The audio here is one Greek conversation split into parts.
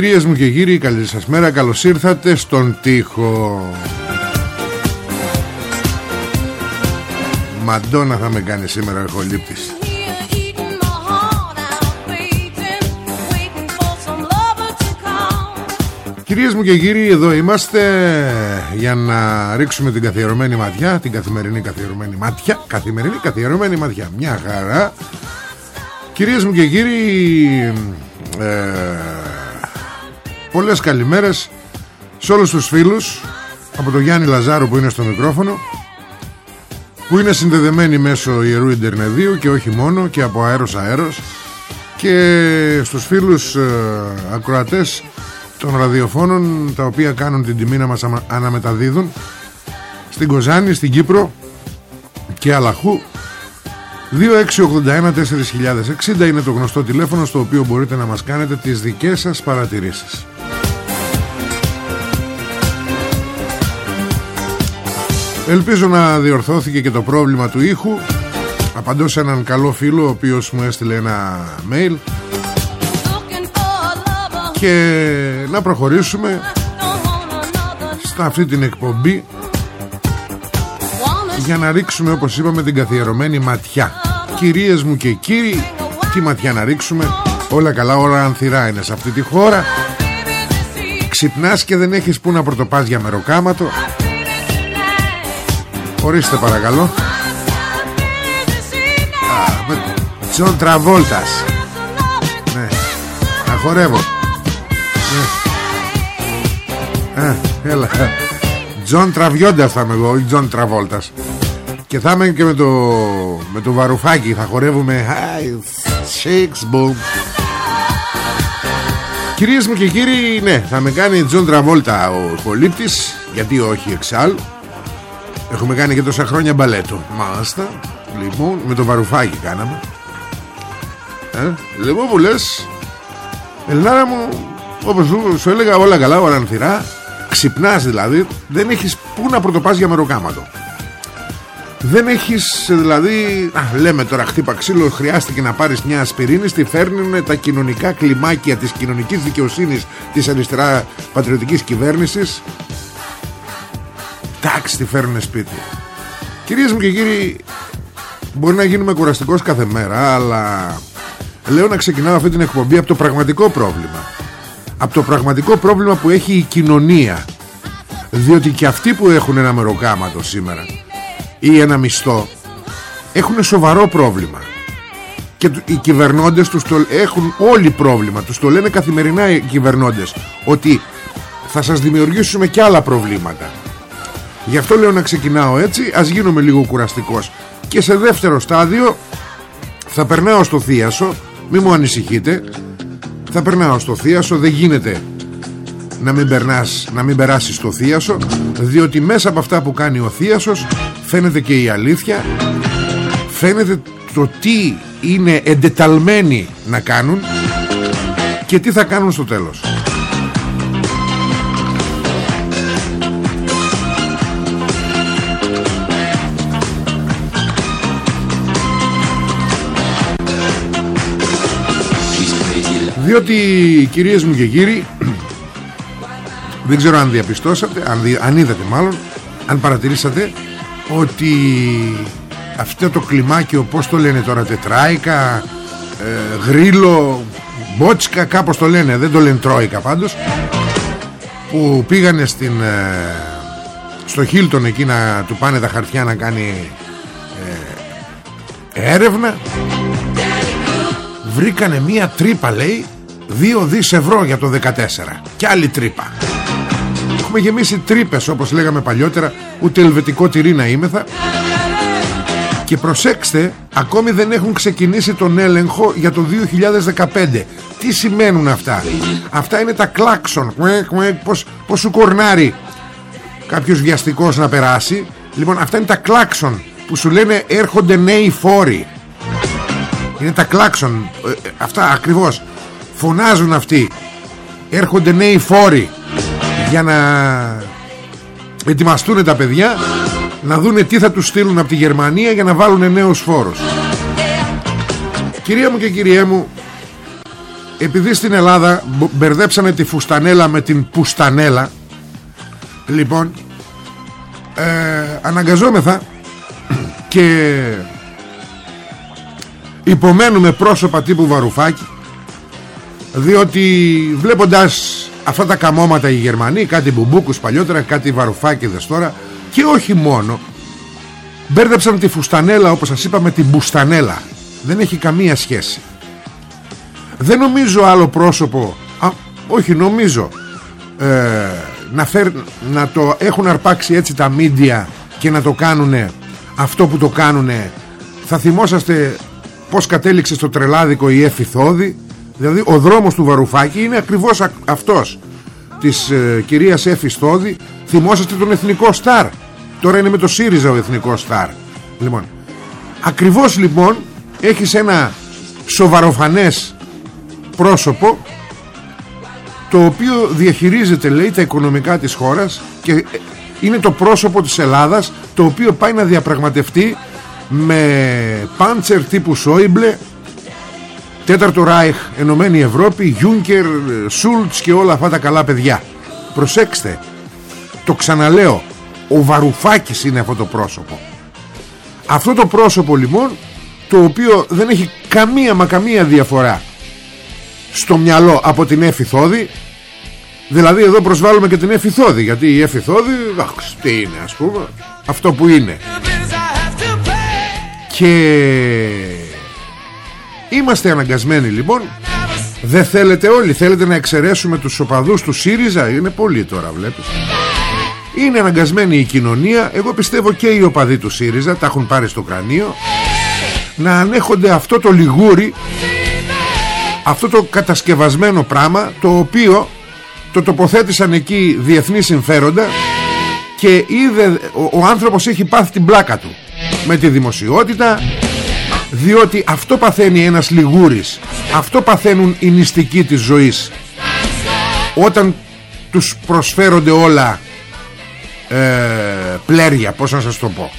Κυρίες μου και κύριοι καλή σας μέρα Καλώς ήρθατε στον τοίχο. Μαντόνα θα με κάνει σήμερα ο χολύπτης Κυρίες μου και κύριοι εδώ είμαστε για να ρίξουμε την καθιερωμένη ματιά Την καθημερινή καθιερωμένη ματιά Καθημερινή καθιερωμένη ματιά. Μια χαρά. Κυρίες μου και κύριοι ε, Πολλές καλημέρες σε όλους τους φίλους από τον Γιάννη Λαζάρου που είναι στο μικρόφωνο που είναι συνδεδεμένοι μέσω ιερού Ιντερνεδίου και όχι μόνο και από αέρος αέρος και στους φίλους ε, ακροατές των ραδιοφώνων τα οποία κάνουν την τιμή να μας αναμεταδίδουν στην Κοζάνη, στην Κύπρο και Αλαχού. 2681-4060 είναι το γνωστό τηλέφωνο στο οποίο μπορείτε να μας κάνετε τις δικές σας παρατηρήσεις Ελπίζω να διορθώθηκε και το πρόβλημα του ήχου. Απαντώ σε έναν καλό φίλο ο οποίος μου έστειλε ένα mail. Και να προχωρήσουμε Στα αυτή την εκπομπή Για να ρίξουμε όπως είπαμε την καθιερωμένη ματιά. Κυρίες μου και κύριοι Τι ματιά να ρίξουμε. Όλα καλά όλα ανθυρά είναι σε αυτή τη χώρα. Ξυπνάς και δεν έχεις που να πρωτοπάς για μεροκάματο Ορίστε παρακαλώ. Τζον Τραβόλτας. Ναι. Να χορεύω ναι. Έλα. Τζον Τραβιόντας θα είμαι εγώ Όχι Τζον Τραβόλτας. Και θα είμαι και με το Με το βαρουφάκι. Θα χορεύουμε Six boom. Κυρίες μου και κύριοι Ναι θα με κάνει Τζον Τραβόλτα Ο χολύπτης Γιατί όχι εξάλλου Έχουμε κάνει και τόσα χρόνια μπαλέτο. Μάλιστα. Λοιπόν με το βαρουφάκι κάναμε. Ε, Λοιπόν που λες Ελληνάρα μου Όπως σου έλεγα όλα καλά όλα ανθυρά. Ξυπνάς δηλαδή Δεν έχεις πού να πρωτοπάς για μεροκάματο. Δεν έχεις δηλαδή α, Λέμε τώρα χτύπα ξύλο Χρειάστηκε να πάρεις μια ασπιρίνη Στη φέρνουν τα κοινωνικά κλιμάκια Της κοινωνικής δικαιοσύνης Της αριστερά πατριωτικής κυβέρνησης Εντάξει τη φέρνουν σπίτι. Κυρίες μου και κύριοι Μπορεί να γίνουμε κουραστικός κάθε μέρα Αλλά Λέω να ξεκινάω αυτή την εκπομπή Από το πραγματικό πρόβλημα. Από το πραγματικό πρόβλημα που έχει η κοινωνία. Διότι και αυτοί που έχουν ένα μεροκάματο σήμερα Ή ένα μισθό Έχουν σοβαρό πρόβλημα. Και οι κυβερνώντες τους το έχουν όλοι πρόβλημα. Τους το λένε καθημερινά οι κυβερνώντες ότι θα σας δημιουργήσουμε και άλλα προβλήματα Γι' αυτό λέω να ξεκινάω έτσι Ας γίνομαι λίγο κουραστικός. Και σε δεύτερο στάδιο Θα περνάω στο θίασο Μη μου ανησυχείτε Θα περνάω στο θίασο Δεν γίνεται να μην, περνάς, να μην περάσεις στο θίασο Διότι μέσα από αυτά που κάνει ο θίασος Φαίνεται και η αλήθεια Φαίνεται το τι είναι εντεταλμένοι να κάνουν Και τι θα κάνουν στο τέλος Διότι κυρίες μου και κύριοι Δεν ξέρω αν διαπιστώσατε αν, δι, αν είδατε μάλλον Αν παρατηρήσατε Ότι αυτό το κλιμάκιο Πώς το λένε τώρα τετράικα ε, Γρίλο Μπότσικα κάπως το λένε Δεν το λένε τρόικα πάντως Που πήγανε στην ε, Στο Χίλτον εκεί να του πάνε τα χαρτιά να κάνει ε, Έρευνα. Βρήκανε μία τρύπα λέει 2 δις ευρώ για το 14 Και άλλη τρύπα. Έχουμε γεμίσει τρύπες όπως λέγαμε παλιότερα. Ούτε ελβετικό τυρί να είμεθα Και προσέξτε Ακόμη δεν έχουν ξεκινήσει τον έλεγχο Για το 2015 Τι σημαίνουν αυτά; Αυτά είναι τα κλάξον. Πως, πως σου κορνάρει. Κάποιος βιαστικός να περάσει. Λοιπόν αυτά είναι τα κλάξον Που σου λένε έρχονται νέοι φόροι. Είναι τα κλάξον. Ε, ε, Αυτά ακριβώς Φωνάζουν αυτοί. Έρχονται νέοι φόροι Για να Ετοιμαστούν τα παιδιά Να δούνε τι θα τους στείλουν από τη Γερμανία Για να βάλουν νέους φόρους. Κυρία μου και κυρία μου Επειδή στην Ελλάδα Μπερδέψανε τη φουστανέλα με την πουστανέλα Λοιπόν ε, Αναγκαζόμεθα Και Υπομένουμε πρόσωπα τύπου Βαρουφάκη διότι βλέποντας αυτά τα καμώματα οι Γερμανοί κάτι μπουμπούκους παλιότερα κάτι βαρουφάκιδες τώρα και όχι μόνο μπέρδεψαν τη φουστανέλα όπως σας είπα με την μπουστανέλα. Δεν έχει καμία σχέση. Δεν νομίζω άλλο πρόσωπο α, όχι νομίζω ε, να, φέρ, να το έχουν αρπάξει έτσι τα μίντια και να το κάνουν αυτό που το κάνουν θα θυμόσαστε πως κατέληξε στο τρελάδικο η Εφη Δηλαδή ο δρόμος του Βαρουφάκη είναι ακριβώς αυτός. Της ε, κυρίας Εφη Στόδη Θυμόσαστε τον Εθνικό Σταρ. Τώρα είναι με το ΣΥΡΙΖΑ ο Εθνικό Σταρ. Λοιπόν Ακριβώς λοιπόν Έχεις ένα σοβαροφανές πρόσωπο το οποίο διαχειρίζεται λέει τα οικονομικά της χώρας και ε, είναι το πρόσωπο της Ελλάδας το οποίο πάει να διαπραγματευτεί με πάντσερ τύπου Σόιμπλε Τέταρτο Ράιχ, Ενωμένη Ευρώπη, Γιούνκερ, Σούλτς και όλα αυτά τα καλά παιδιά. Προσέξτε, το ξαναλέω, ο Βαρουφάκης είναι αυτό το πρόσωπο. Αυτό το πρόσωπο λοιπόν, το οποίο δεν έχει καμία μα καμία διαφορά στο μυαλό από την Εφηθόδη, δηλαδή εδώ προσβάλλουμε και την Εφηθόδη, γιατί η Εφηθόδη, αχ, τι είναι ας πούμε, αυτό που είναι. Και Είμαστε αναγκασμένοι λοιπόν. Δεν θέλετε όλοι. Θέλετε να εξαιρέσουμε τους οπαδούς του ΣΥΡΙΖΑ; Είναι πολύ τώρα βλέπεις. Είναι αναγκασμένη η κοινωνία. Εγώ πιστεύω και οι οπαδοί του ΣΥΡΙΖΑ Τα έχουν πάρει στο κρανίο. Να ανέχονται αυτό το λιγούρι Αυτό το κατασκευασμένο πράγμα Το οποίο Το τοποθέτησαν εκεί διεθνή συμφέροντα Και είδε Ο, ο άνθρωπος έχει πάθει την πλάκα του Με τη δημοσιότητα διότι αυτό παθαίνει ένας λιγούρης. Αυτό παθαίνουν οι νηστικοί της ζωής. Όταν τους προσφέρονται όλα ε, πλέρια πως να σας το πω.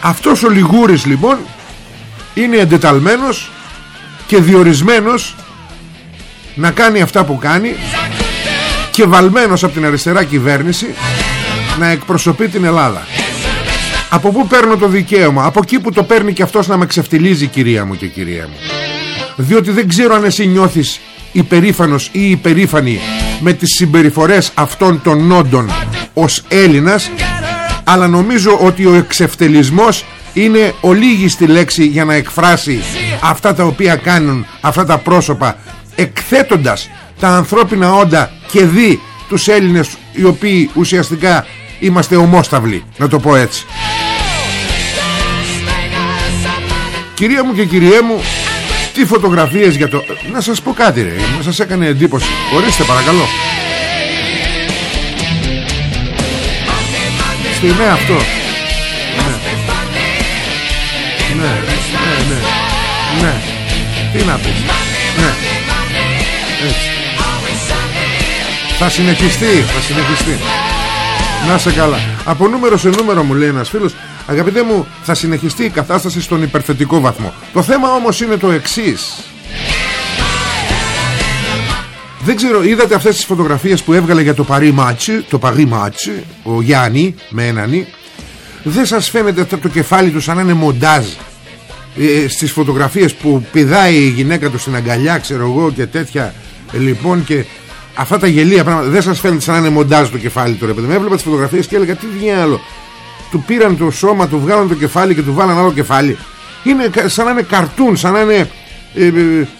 Αυτός ο λιγούρης λοιπόν είναι εντεταλμένος και διορισμένος να κάνει αυτά που κάνει και βαλμένος από την αριστερά κυβέρνηση να εκπροσωπεί την Ελλάδα από πού παίρνω το δικαίωμα; Από εκεί που το παίρνει και αυτός να με ξεφτιλίζει κυρία μου και κυρία μου. Διότι δεν ξέρω αν εσύ νιώθεις υπερήφανος ή υπερήφανη Με τις συμπεριφορές αυτών των νόντων Ως Έλληνας Αλλά νομίζω ότι ο εξευτελισμός είναι ολίγιστη λέξη για να εκφράσει αυτά τα οποία κάνουν αυτά τα πρόσωπα εκθέτοντας τα ανθρώπινα όντα και δι τους Έλληνες οι οποίοι ουσιαστικά είμαστε ομόσταυλοι να το πω έτσι Κυρία μου και κυριέ μου Τι φωτογραφίες για το Να σας πω κάτι ρε. Να σας έκανε εντύπωση. Ορίστε παρακαλώ. Στη ναι αυτό. Ναι. ναι. Ναι Ναι. Ναι. Τι να πεις. Ναι. Έτσι. Θα συνεχιστεί Θα συνεχιστεί. Να σε καλά. Από νούμερο σε νούμερο μου λέει ένας φίλος Αγαπητέ μου θα συνεχιστεί η κατάσταση στον υπερθετικό βαθμό. Το θέμα όμως είναι το εξής. Δεν ξέρω είδατε αυτές τις φωτογραφίες που έβγαλε για το Παρί Μάτσι το Παρί Μάτσι ο Γιάννη με έναν δεν σας φαίνεται αυτό το κεφάλι του σαν να είναι μοντάζ ε, στις φωτογραφίες που πηδάει η γυναίκα του στην αγκαλιά ξέρω εγώ και τέτοια. Λοιπόν και αυτά τα γελία πράγματα δεν σας φαίνεται σαν να είναι μοντάζ το κεφάλι του ρε παιδί με έβλεπα τις φωτογραφίες και έλεγα τι άλλο του πήραν το σώμα του βγάλαν το κεφάλι και του βάλαν άλλο κεφάλι. Είναι σαν να είναι καρτούν σαν να είναι ε, ε,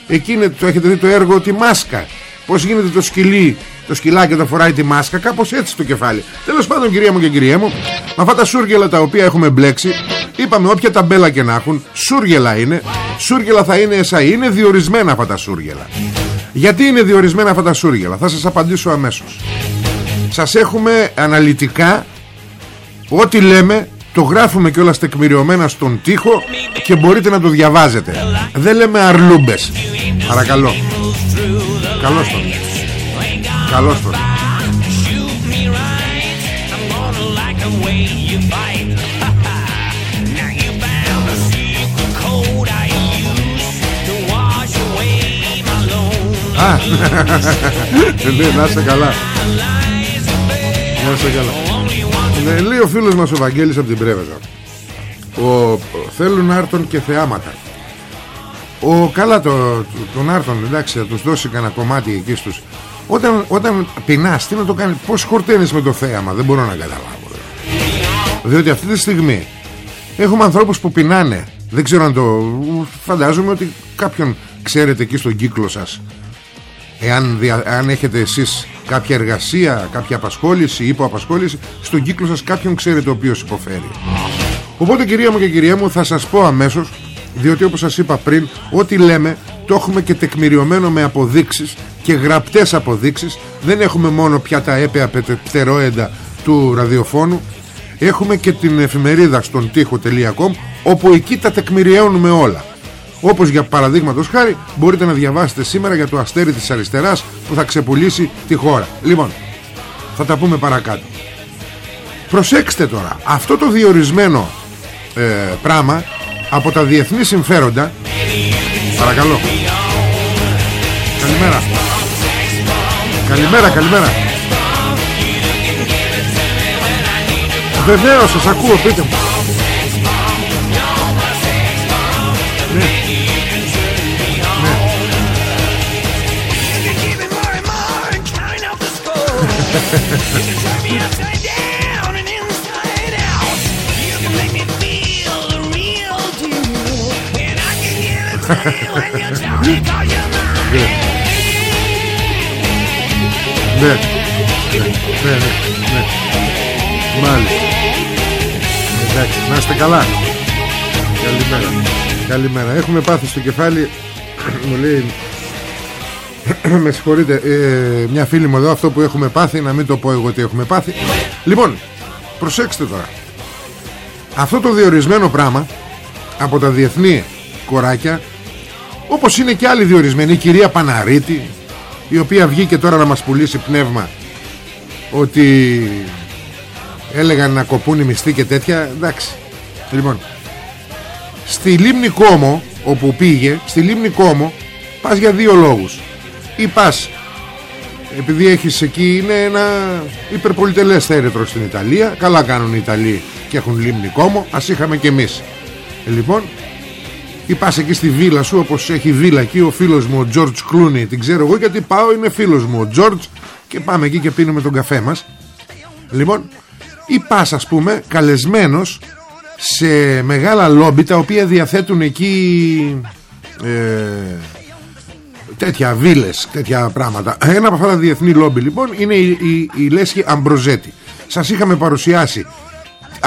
εκεί το έχετε δει το έργο τη μάσκα. Πως γίνεται το σκυλί το σκυλάκι όταν φοράει τη μάσκα κάπως έτσι το κεφάλι. Τέλος πάντων κυρία μου και κυρία μου με αυτά τα σούργελα τα οποία έχουμε μπλέξει είπαμε όποια ταμπέλα και να έχουν σούργελα είναι σούργελα θα είναι εσά. Είναι διορισμένα αυτά τα σούργελα. Γιατί είναι διορισμένα αυτά τα σούργελα θα σας απαντήσω αμέσως. Σας έχουμε αναλυτικά ό,τι λέμε το γράφουμε και όλα τεκμηριωμένα στον τοίχο και μπορείτε να το διαβάζετε. Δεν λέμε αρλούμπες. Παρακαλώ. Καλώς τον. Καλώς τον. Α, ναι, να είσαι καλά. Να είσαι καλά ναι, λέει ο φίλος μας ο Βαγγέλης από την Πρέβεζα. Ο, Θέλουν άρτον και θεάματα. Ο, Καλά το, τον άρτον Εντάξει θα τους δώσει κανένα κομμάτι εκεί στους. Όταν, όταν πεινάς τι να το κάνεις Πώς χορταίνεις με το θέαμα Δεν μπορώ να καταλάβω Διότι αυτή τη στιγμή Έχουμε ανθρώπους που πεινάνε. Δεν ξέρω αν το Φαντάζομαι ότι κάποιον ξέρετε εκεί στον κύκλο σας. Εάν αν έχετε εσείς κάποια εργασία, κάποια απασχόληση, υποαπασχόληση, στον κύκλο σας κάποιον ξέρετε ο οποίος υποφέρει. Οπότε κυρία μου και κυρία μου θα σας πω αμέσως, διότι όπως σας είπα πριν, ό,τι λέμε το έχουμε και τεκμηριωμένο με αποδείξεις και γραπτές αποδείξεις. Δεν έχουμε μόνο πια τα έπαια πτερόεντα του ραδιοφώνου, έχουμε και την εφημερίδα στον τοίχο.com όπου εκεί τα τεκμηριώνουμε όλα. Όπως για παραδείγματος χάρη μπορείτε να διαβάσετε σήμερα για το αστέρι της αριστεράς που θα ξεπουλήσει τη χώρα. Λοιπόν, θα τα πούμε παρακάτω. Προσέξτε τώρα, αυτό το διορισμένο ε, πράγμα από τα διεθνή συμφέροντα Παρακαλώ Καλημέρα Καλημέρα, καλημέρα Βεβαίως, σας ακούω, πείτε μου Ναι, ναι, ναι, ναι. Μάλιστα. Εντάξει, να είστε καλά. Καλημέρα. Καλημέρα. Έχουμε πάθει στο κεφάλι, μου λέει με συγχωρείτε ε, Μια φίλη μου εδώ αυτό που έχουμε πάθει Να μην το πω εγώ ότι έχουμε πάθει. Λοιπόν προσέξτε τώρα. Αυτό το διορισμένο πράγμα Από τα διεθνή κοράκια Όπως είναι και άλλοι διορισμένοι Η κυρία Παναρίτη Η οποία βγήκε τώρα να μας πουλήσει πνεύμα Ότι Έλεγαν να κοπούν οι μισθοί και τέτοια Εντάξει. Λοιπόν Στη Λίμνη Κόμο Όπου πήγε Στη Λίμνη Κόμο Πας για δύο λόγους ή πας. Επειδή έχεις εκεί είναι ένα υπερπολιτελές θέρετρο στην Ιταλία. Καλά κάνουν οι Ιταλοί και έχουν λίμνη κόμο. Ας είχαμε και εμείς. Ε, λοιπόν ή πας εκεί στη βίλα σου όπως έχει βίλα εκεί ο φίλος μου ο George Clooney. Την ξέρω εγώ γιατί πάω είναι φίλος μου ο George και πάμε εκεί και πίνουμε τον καφέ μας. Λοιπόν ή πας ας πούμε καλεσμένος σε μεγάλα λόμπι τα οποία διαθέτουν εκεί ε, τέτοια βίλες, τέτοια πράγματα. Ένα από αυτά τα διεθνή λόμπι λοιπόν είναι η, η, η Λέσχη Αμπροζέτη. Σας είχαμε παρουσιάσει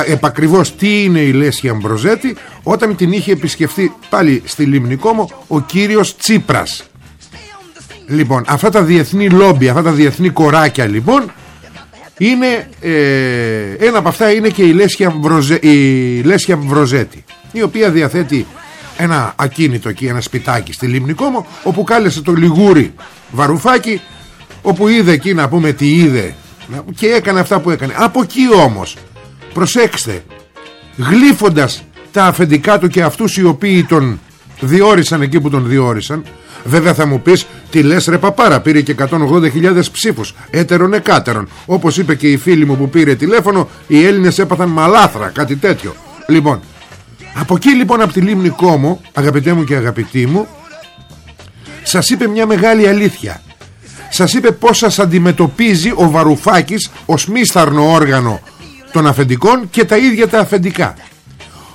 επακριβώς τι είναι η Λέσχη Αμπροζέτη όταν την είχε επισκεφθεί πάλι στη Λιμνικόμο ο κύριος Τσίπρας. Λοιπόν, αυτά τα διεθνή λόμπι, αυτά τα διεθνή κοράκια λοιπόν είναι, ε, ένα από αυτά είναι και η Λέσχη, η Αμπροζέτη η οποία διαθέτει ένα ακίνητο εκεί, ένα σπιτάκι στη Λιμνικόμο όπου κάλεσε το λιγούρι βαρουφάκι όπου είδε εκεί να πούμε τι είδε. Και έκανε αυτά που έκανε. Από εκεί όμως προσέξτε γλύφοντας τα αφεντικά του και αυτούς οι οποίοι τον διόρισαν εκεί που τον διόρισαν Βέβαια θα μου πεις Τι λες ρε παπάρα πήρε και 180.000 ψήφους Έτερον εκάτερον Όπως είπε και η φίλη μου που πήρε τηλέφωνο Οι Έλληνες έπαθαν μαλάθρα κάτι τέτοιο. Λοιπόν από εκεί λοιπόν από τη Λίμνη Κόμο Αγαπητέ μου και αγαπητοί μου Σας είπε μια μεγάλη αλήθεια. Σας είπε πως σας αντιμετωπίζει ο Βαρουφάκης Ως μίσταρνο όργανο των αφεντικών Και τα ίδια τα αφεντικά.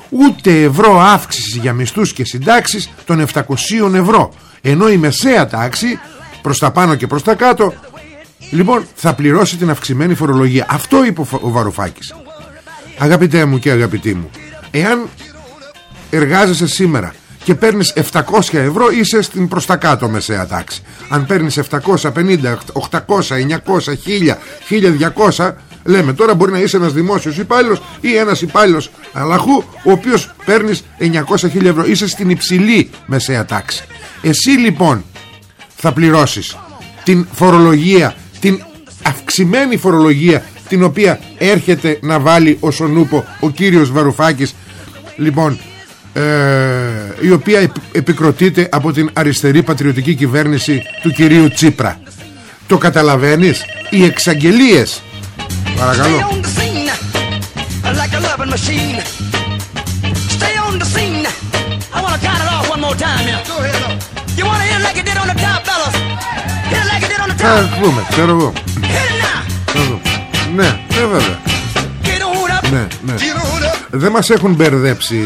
Ούτε ευρώ αύξηση για μισθούς και συντάξεις Των 700 ευρώ. Ενώ η μεσαία τάξη Προς τα πάνω και προς τα κάτω Λοιπόν θα πληρώσει την αυξημένη φορολογία. Αυτό είπε ο Βαρουφάκης. Αγαπητέ μου και αγαπητοί μου Εάν εργάζεσαι σήμερα και παίρνεις 700 ευρώ είσαι στην προς τα κάτω μεσαία τάξη. Αν παίρνεις 750, 800, 900, 1000, 1200 λέμε τώρα μπορεί να είσαι ένας δημόσιος υπάλληλος ή ένας υπάλληλος αλαχού ο οποίος παίρνεις 900.000 ευρώ. Είσαι στην υψηλή μεσαία τάξη. Εσύ λοιπόν θα πληρώσεις την φορολογία την αυξημένη φορολογία την οποία έρχεται να βάλει ο Σονούπο ο κύριος Βαρουφάκης. Λοιπόν ε, η οποία επικροτείται από την αριστερή πατριωτική κυβέρνηση του κυρίου Τσίπρα. Το καταλαβαίνεις; Οι εξαγγελίες. Παρακαλώ. Θα πούμε, ξέρω εγώ. Ναι, ναι βέβαια Ναι, ναι δεν μας έχουν μπερδέψει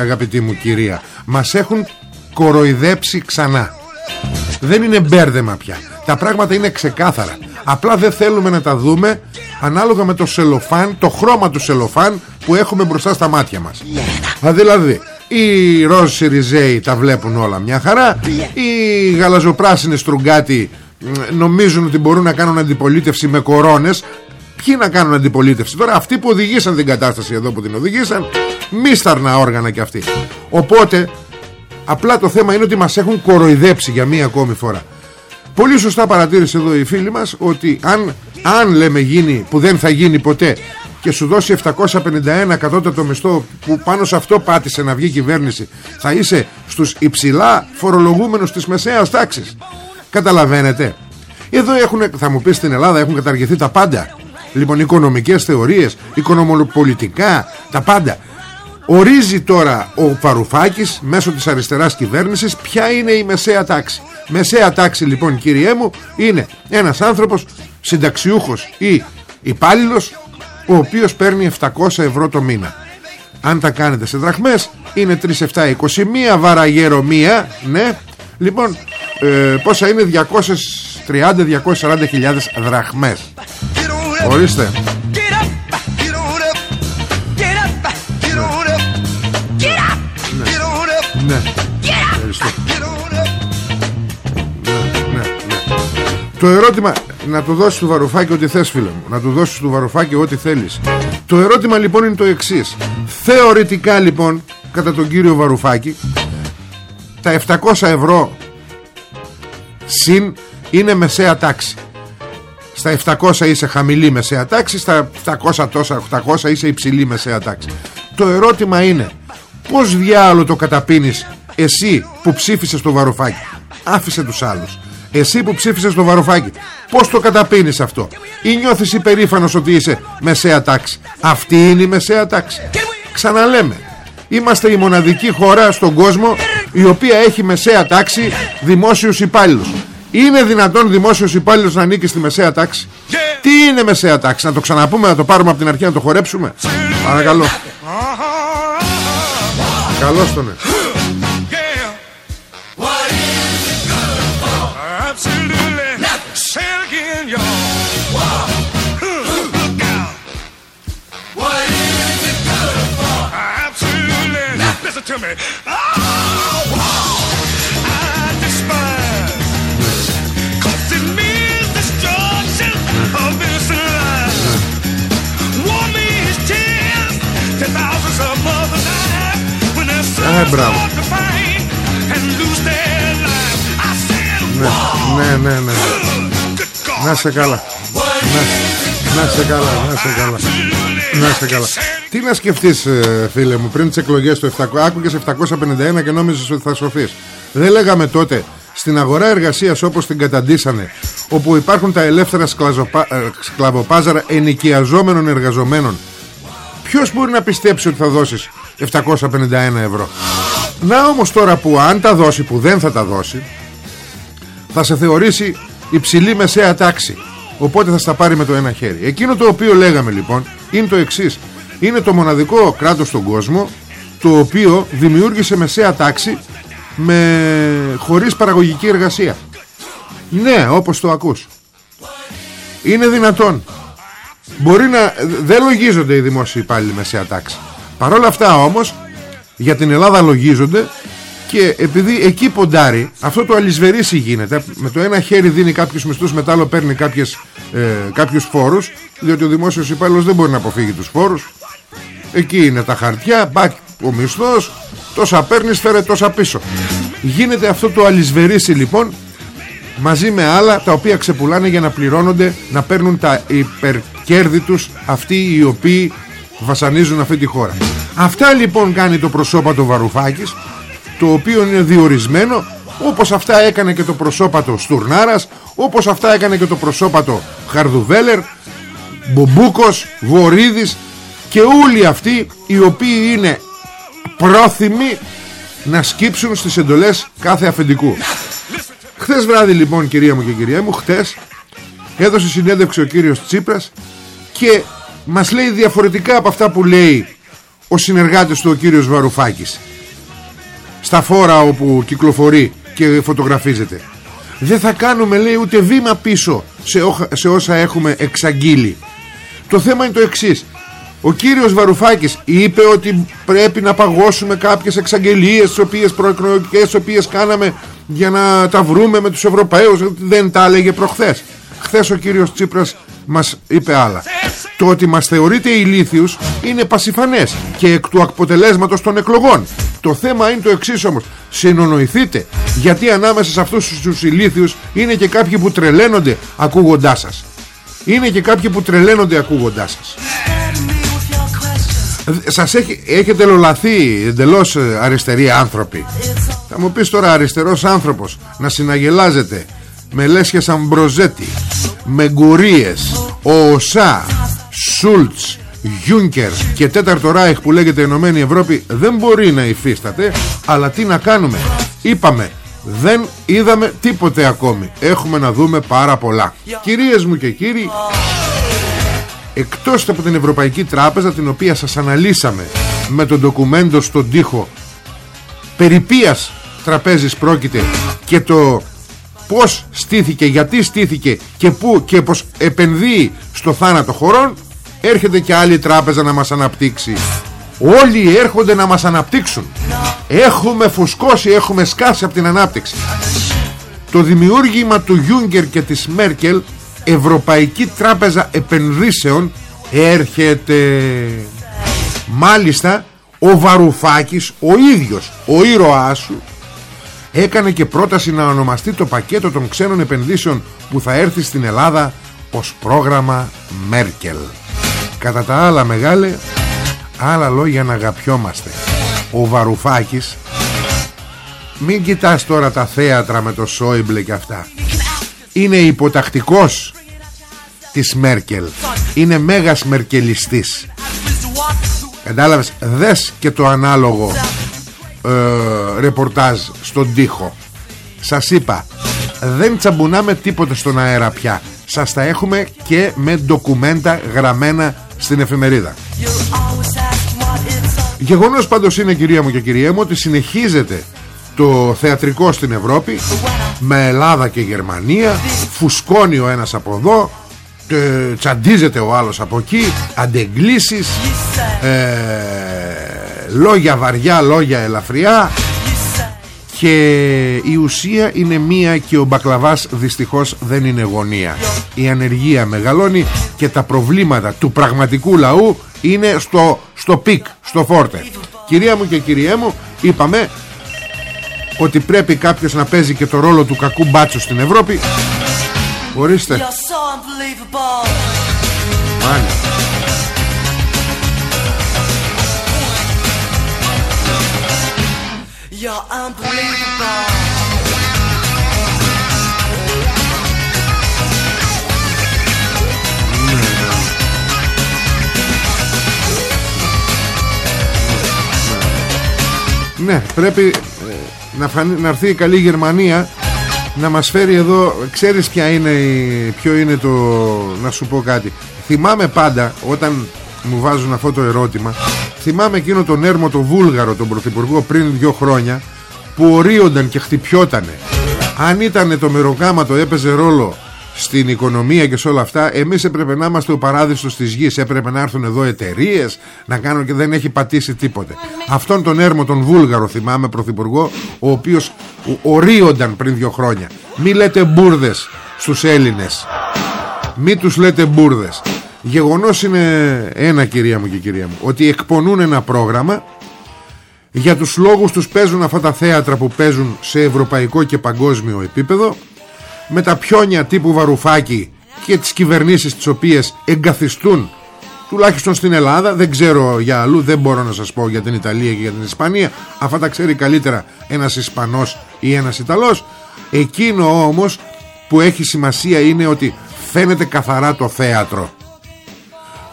αγαπητή μου κυρία. Μας έχουν κοροϊδέψει ξανά. Δεν είναι μπέρδεμα πια. Τα πράγματα είναι ξεκάθαρα. Απλά δεν θέλουμε να τα δούμε Ανάλογα με το σελοφάν Το χρώμα του σελοφάν που έχουμε μπροστά στα μάτια μας. Δηλαδή οι ροζ σιριζέοι τα βλέπουν όλα μια χαρά Οι γαλαζοπράσινοι στρουγκάτοι νομίζουν ότι μπορούν να κάνουν αντιπολίτευση με κορώνες Ποιοι να κάνουν αντιπολίτευση; Τώρα αυτοί που οδηγήσαν την κατάσταση εδώ που την οδηγήσαν Μίσταρνα όργανα κι αυτοί. Οπότε Απλά το θέμα είναι ότι μας έχουν κοροϊδέψει για μία ακόμη φορά. Πολύ σωστά παρατήρησε εδώ η φίλη μας Ότι αν, αν λέμε γίνει Που δεν θα γίνει ποτέ Και σου δώσει 751 κατώτατο μισθό Που πάνω σε αυτό πάτησε να βγει κυβέρνηση Θα είσαι στους υψηλά φορολογούμενους της μεσαίας τάξης. Καταλαβαίνετε. Εδώ έχουν, θα μου πεις στην Ελλάδα έχουν καταργηθεί τα πάντα Λοιπόν οικονομικές θεωρίες Οικονομοπολιτικά Τα πάντα. Ορίζει τώρα ο Παρουφάκης Μέσω της αριστεράς κυβέρνησης Ποια είναι η μεσαία τάξη. Μεσαία τάξη λοιπόν κυριέ μου Είναι ένας άνθρωπος συνταξιούχος Ή υπάλληλος, Ο οποίος παίρνει 700 ευρώ το μήνα. Αν τα κάνετε σε δραχμές Είναι 3-7-21 βαραγέρο μία Ναι. Λοιπόν ε, πόσα είναι 230-240 χιλιάδες δραχμές Ορίστε. Ναι. Το ερώτημα Να του δώσεις του Βαρουφάκη ό,τι θες φίλε μου. Να του δώσεις του Βαρουφάκη ό,τι θέλεις. Το ερώτημα λοιπόν είναι το εξής. Θεωρητικά λοιπόν Κατά τον κύριο Βαρουφάκη Τα 700 ευρώ Συν είναι μεσαία τάξη στα 700 είσαι χαμηλή μεσαία τάξη Στα 700 τόσα 800 είσαι υψηλή μεσαία τάξη. Το ερώτημα είναι Πως διάλογο το καταπίνεις Εσύ που ψήφισες το Βαρουφάκι; Άφησε τους άλλους. Εσύ που ψήφισες το Βαρουφάκι Πως το καταπίνεις αυτό; Ή νιώθεις υπερήφανος ότι είσαι μεσαία τάξη; Αυτή είναι η μεσαία τάξη. Ξαναλέμε Είμαστε η μοναδική χώρα στον κόσμο η οποία έχει μεσαία τάξη δημόσιους υπάλληλους είναι δυνατόν δημόσιος υπάλληλος να ανήκει στη μεσαία τάξη; Τι είναι μεσαία τάξη Να το ξαναπούμε να το πάρουμε από την αρχή να το χορέψουμε; Παρακαλώ. Καλώς τον Ε, μπράβο. Ναι, ναι, ναι, ναι. Να σε καλά. Να, να σε καλά, να σε καλά. Να σε καλά. Τι να σκεφτείς ε, φίλε μου πριν τις εκλογές του 700 Άκουγες 751 και νόμιζες ότι θα σωθείς Δεν λέγαμε τότε στην αγορά εργασίας όπως την καταντήσανε όπου υπάρχουν τα ελεύθερα σκλαζοπα... Ε, σκλαβοπάζαρα ενοικιαζόμενων εργαζομένων ποιος μπορεί να πιστέψει ότι θα δώσεις 751 ευρώ. Να όμως τώρα που αν τα δώσει που δεν θα τα δώσει θα σε θεωρήσει υψηλή μεσαία τάξη. Οπότε θα στα πάρει με το ένα χέρι. Εκείνο το οποίο λέγαμε λοιπόν είναι το εξής. Είναι το μοναδικό κράτος στον κόσμο το οποίο δημιούργησε μεσαία τάξη με χωρίς παραγωγική εργασία. Ναι όπως το ακούς. Είναι δυνατόν. Μπορεί να δεν λογίζονται οι δημόσιοι υπάλληλοι μεσαία τάξη παρόλα αυτά όμως για την Ελλάδα λογίζονται και επειδή εκεί ποντάρει αυτό το αλυσβερίσι γίνεται. Με το ένα χέρι δίνει κάποιους μισθούς μετά άλλο παίρνει κάποιες, ε, κάποιους φόρους διότι ο δημόσιος υπάλληλος δεν μπορεί να αποφύγει τους φόρους. Εκεί είναι τα χαρτιά μπακ ο μισθός τόσα παίρνεις φέρε τόσα πίσω. Γίνεται αυτό το αλυσβερίσι λοιπόν μαζί με άλλα τα οποία ξεπουλάνε για να πληρώνονται να παίρνουν τα υπερκέρδη τους αυτοί οι οποίοι βασανίζουν αυτή τη χώρα. Αυτά λοιπόν κάνει το προσώπατο Βαρουφάκης το οποίο είναι διορισμένο όπως αυτά έκανε και το προσώπατο Στουρνάρας όπως αυτά έκανε και το προσώπατο Χαρδουβέλερ Μπουμπούκος, Βορύδης και όλοι αυτοί οι οποίοι είναι πρόθυμοι να σκύψουν στις εντολές κάθε αφεντικού. Χθες βράδυ λοιπόν κυρία μου και κυρία μου Χθες έδωσε συνέντευξη ο κύριος Τσίπρας Και μας λέει διαφορετικά από αυτά που λέει Ο συνεργάτης του ο κύριος Βαρουφάκης. Στα φόρα όπου κυκλοφορεί και φωτογραφίζεται. Δεν θα κάνουμε λέει ούτε βήμα πίσω σε, σε όσα έχουμε εξαγγείλει. Το θέμα είναι το εξής. Ο κύριος Βαρουφάκης είπε ότι πρέπει να παγώσουμε κάποιες εξαγγελίες τις οποίες προεκλογικές τις οποίες κάναμε για να τα βρούμε με τους Ευρωπαίους. Δεν τα έλεγε προχθές. Χθες ο κύριος Τσίπρας μας είπε άλλα το ότι μας θεωρείται ηλίθιους είναι πασιφανές και εκ του αποτελέσματος των εκλογών. Το θέμα είναι το εξής όμως. Συνονοηθείτε γιατί ανάμεσα σε αυτούς τους ηλίθιους είναι και κάποιοι που τρελαίνονται ακούγοντάς σας. Είναι και κάποιοι που τρελαίνονται ακούγοντάς σας. Σας έχει, έχετε λολαθεί εντελώς ε, αριστεροί άνθρωποι. Θα μου πεις τώρα αριστερός άνθρωπος Να συναγελάζεται Με Λέσχες Αμπροζέτη Με Γκουρίες ΟΣΑ Σούλτς Γιούνκερ και τέταρτο ράιχ που λέγεται Ενωμένη Ευρώπη δεν μπορεί να υφίσταται αλλά τι να κάνουμε. Είπαμε δεν είδαμε τίποτε ακόμη. Έχουμε να δούμε πάρα πολλά. Κυρίες μου και κύριοι εκτός από την Ευρωπαϊκή Τράπεζα την οποία σας αναλύσαμε με τον ντοκουμέντο στον τοίχο περί ποιας τραπέζης πρόκειται και το πως στήθηκε, γιατί στήθηκε και πού και πως επενδύει στο θάνατο χωρών έρχεται και άλλη τράπεζα να μας αναπτύξει. Όλοι έρχονται να μας αναπτύξουν. Έχουμε φουσκώσει, έχουμε σκάσει από την ανάπτυξη. Το δημιούργημα του Γιούγκερ και της Μέρκελ Ευρωπαϊκή Τράπεζα Επενδύσεων έρχεται. Μάλιστα ο Βαρουφάκης ο ίδιος ο ήρωάς σου έκανε και πρόταση να ονομαστεί το πακέτο των ξένων επενδύσεων που θα έρθει στην Ελλάδα ως πρόγραμμα Μέρκελ κατά τα άλλα μεγάλε άλλα λόγια να αγαπιόμαστε. Ο Βαρουφάκης μην κοιτάς τώρα τα θέατρα με το Σόιμπλε και αυτά. Είναι υποτακτικός της Μέρκελ. Είναι μέγας μερκελιστής κατάλαβες δες και το ανάλογο ε, ρεπορτάζ στον τοίχο. Σας είπα δεν τσαμπουνάμε τίποτα στον αέρα πια. Σας τα έχουμε και με ντοκουμέντα γραμμένα στην εφημερίδα. Γεγονός πάντως είναι κυρία μου και κυρία μου ότι συνεχίζεται το θεατρικό στην Ευρώπη με Ελλάδα και Γερμανία φουσκώνει ο ένας από εδώ ε, τσαντίζεται ο άλλος από εκεί αντεγκλήσεις ε, λόγια βαριά λόγια ελαφριά και η ουσία είναι μία και ο μπακλαβάς δυστυχώς δεν είναι γωνία. Η ανεργία μεγαλώνει και τα προβλήματα του πραγματικού λαού είναι στο, στο peak, στο φόρτε. Κυρία μου και κυριέ μου είπαμε ότι πρέπει κάποιος να παίζει και το ρόλο του κακού μπάτσου στην Ευρώπη. Ορίστε. Μάλιστα Ναι, πρέπει ε, να, φανεί, να έρθει καλή Γερμανία να μας φέρει εδώ... Ξέρεις ποια είναι η, ποιο είναι το... Να σου πω κάτι. Θυμάμαι πάντα όταν μου βάζουν αυτό το ερώτημα. Θυμάμαι εκείνο τον έρμο το Βούλγαρο τον Πρωθυπουργό πριν δύο χρόνια που ορίονταν και χτυπιότανε. Αν ήταν το μεροκάματο έπαιζε ρόλο στην οικονομία και σε όλα αυτά εμείς έπρεπε να είμαστε ο παράδεισος της γης. Έπρεπε να έρθουν εδώ εταιρείες να κάνουν και δεν έχει πατήσει τίποτε. Αυτόν τον έρμο τον Βούλγαρο θυμάμαι πρωθυπουργό ο οποίος ορίονταν πριν δύο χρόνια. Μη λέτε μπουρδες στους Έλληνες. Μη τους λέτε μπουρδες γεγονός είναι ένα κυρία μου και κυρία μου ότι εκπονούν ένα πρόγραμμα για τους λόγους τους παίζουν αυτά τα θέατρα που παίζουν σε ευρωπαϊκό και παγκόσμιο επίπεδο με τα πιόνια τύπου Βαρουφάκη και τις κυβερνήσεις τις οποίες εγκαθιστούν τουλάχιστον στην Ελλάδα δεν ξέρω για αλλού δεν μπορώ να σας πω για την Ιταλία και για την Ισπανία αυτά τα ξέρει καλύτερα ένας Ισπανός ή ένας Ιταλός. Εκείνο όμως που έχει σημασία είναι ότι φαίνεται καθαρά το θέατρο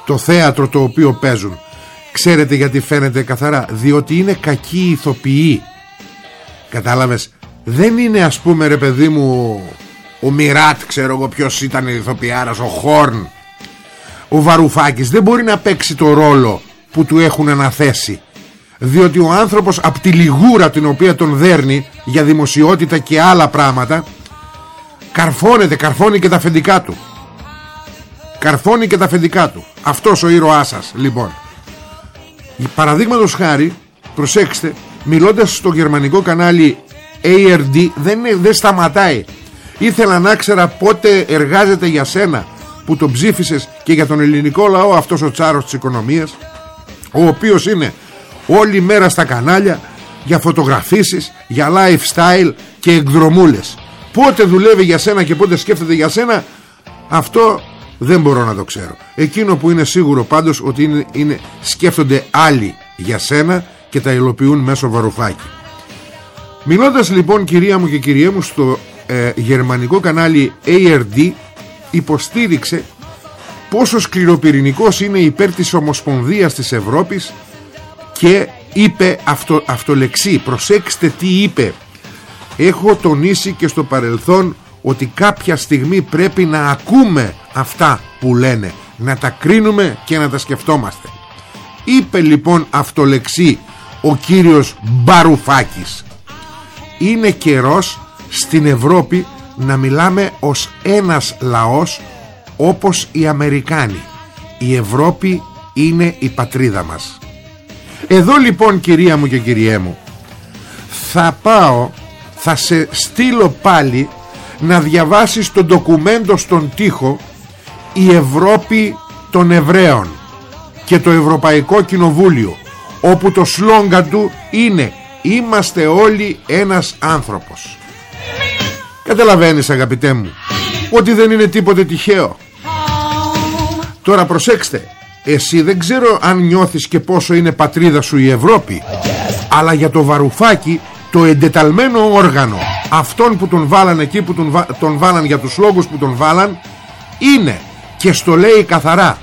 το θέατρο το οποίο παίζουν. Ξέρετε γιατί φαίνεται καθαρά; Διότι είναι κακοί ηθοποιοί. Κατάλαβες; Δεν είναι ας πούμε ρε παιδί μου ο Μιράτ ξέρω εγώ ποιος ήταν ηθοποιάρας ο Χόρν ο Βαρουφάκης. Δεν μπορεί να παίξει το ρόλο που του έχουν αναθέσει. Διότι ο άνθρωπος από τη λιγούρα την οποία τον δέρνει για δημοσιότητα και άλλα πράγματα καρφώνεται, καρφώνει και τα αφεντικά του καρφώνει και τα αφεντικά του. Αυτός ο ήρωάς σας λοιπόν. Παραδείγματος χάρη προσέξτε μιλώντας στο γερμανικό κανάλι ARD δεν, δεν σταματάει. Ήθελα να ξέρα πότε εργάζεται για σένα που τον ψήφισες και για τον ελληνικό λαό αυτός ο τσάρος της οικονομίας ο οποίος είναι όλη μέρα στα κανάλια για φωτογραφίσεις, για lifestyle και εκδρομούλες. Πότε δουλεύει για σένα και πότε σκέφτεται για σένα αυτό δεν μπορώ να το ξέρω. Εκείνο που είναι σίγουρο πάντως ότι είναι, είναι, σκέφτονται άλλοι για σένα και τα υλοποιούν μέσω βαρουφάκι. Μιλώντας λοιπόν κυρία μου και κυρία μου στο ε, γερμανικό κανάλι ARD υποστήριξε πόσο σκληροπυρηνικός είναι υπέρ της Ομοσπονδίας της Ευρώπης και είπε αυτό, αυτολεξί προσέξτε τι είπε έχω τονίσει και στο παρελθόν ότι κάποια στιγμή πρέπει να ακούμε αυτά που λένε. Να τα κρίνουμε και να τα σκεφτόμαστε. Είπε λοιπόν αυτολεξί ο κύριος Μπαρουφάκης. Είναι καιρός στην Ευρώπη να μιλάμε ως ένας λαός όπως οι Αμερικάνοι. Η Ευρώπη είναι η πατρίδα μας. Εδώ λοιπόν κυρία μου και κυριέ μου θα πάω θα σε στείλω πάλι να διαβάσεις το ντοκουμέντο στον τοίχο η Ευρώπη των Εβραίων και το Ευρωπαϊκό Κοινοβούλιο όπου το σλόγκαν του είναι είμαστε όλοι ένας άνθρωπος Καταλαβαίνεις αγαπητέ μου Ότι δεν είναι τίποτε τυχαίο. Τώρα προσέξτε Εσύ δεν ξέρω αν νιώθεις και πόσο είναι πατρίδα σου η Ευρώπη Αλλά για το βαρουφάκι Το εντεταλμένο όργανο Αυτόν που τον βάλαν εκεί που τον, τον βάλαν για τους λόγους που τον βάλαν Είναι και στο λέει καθαρά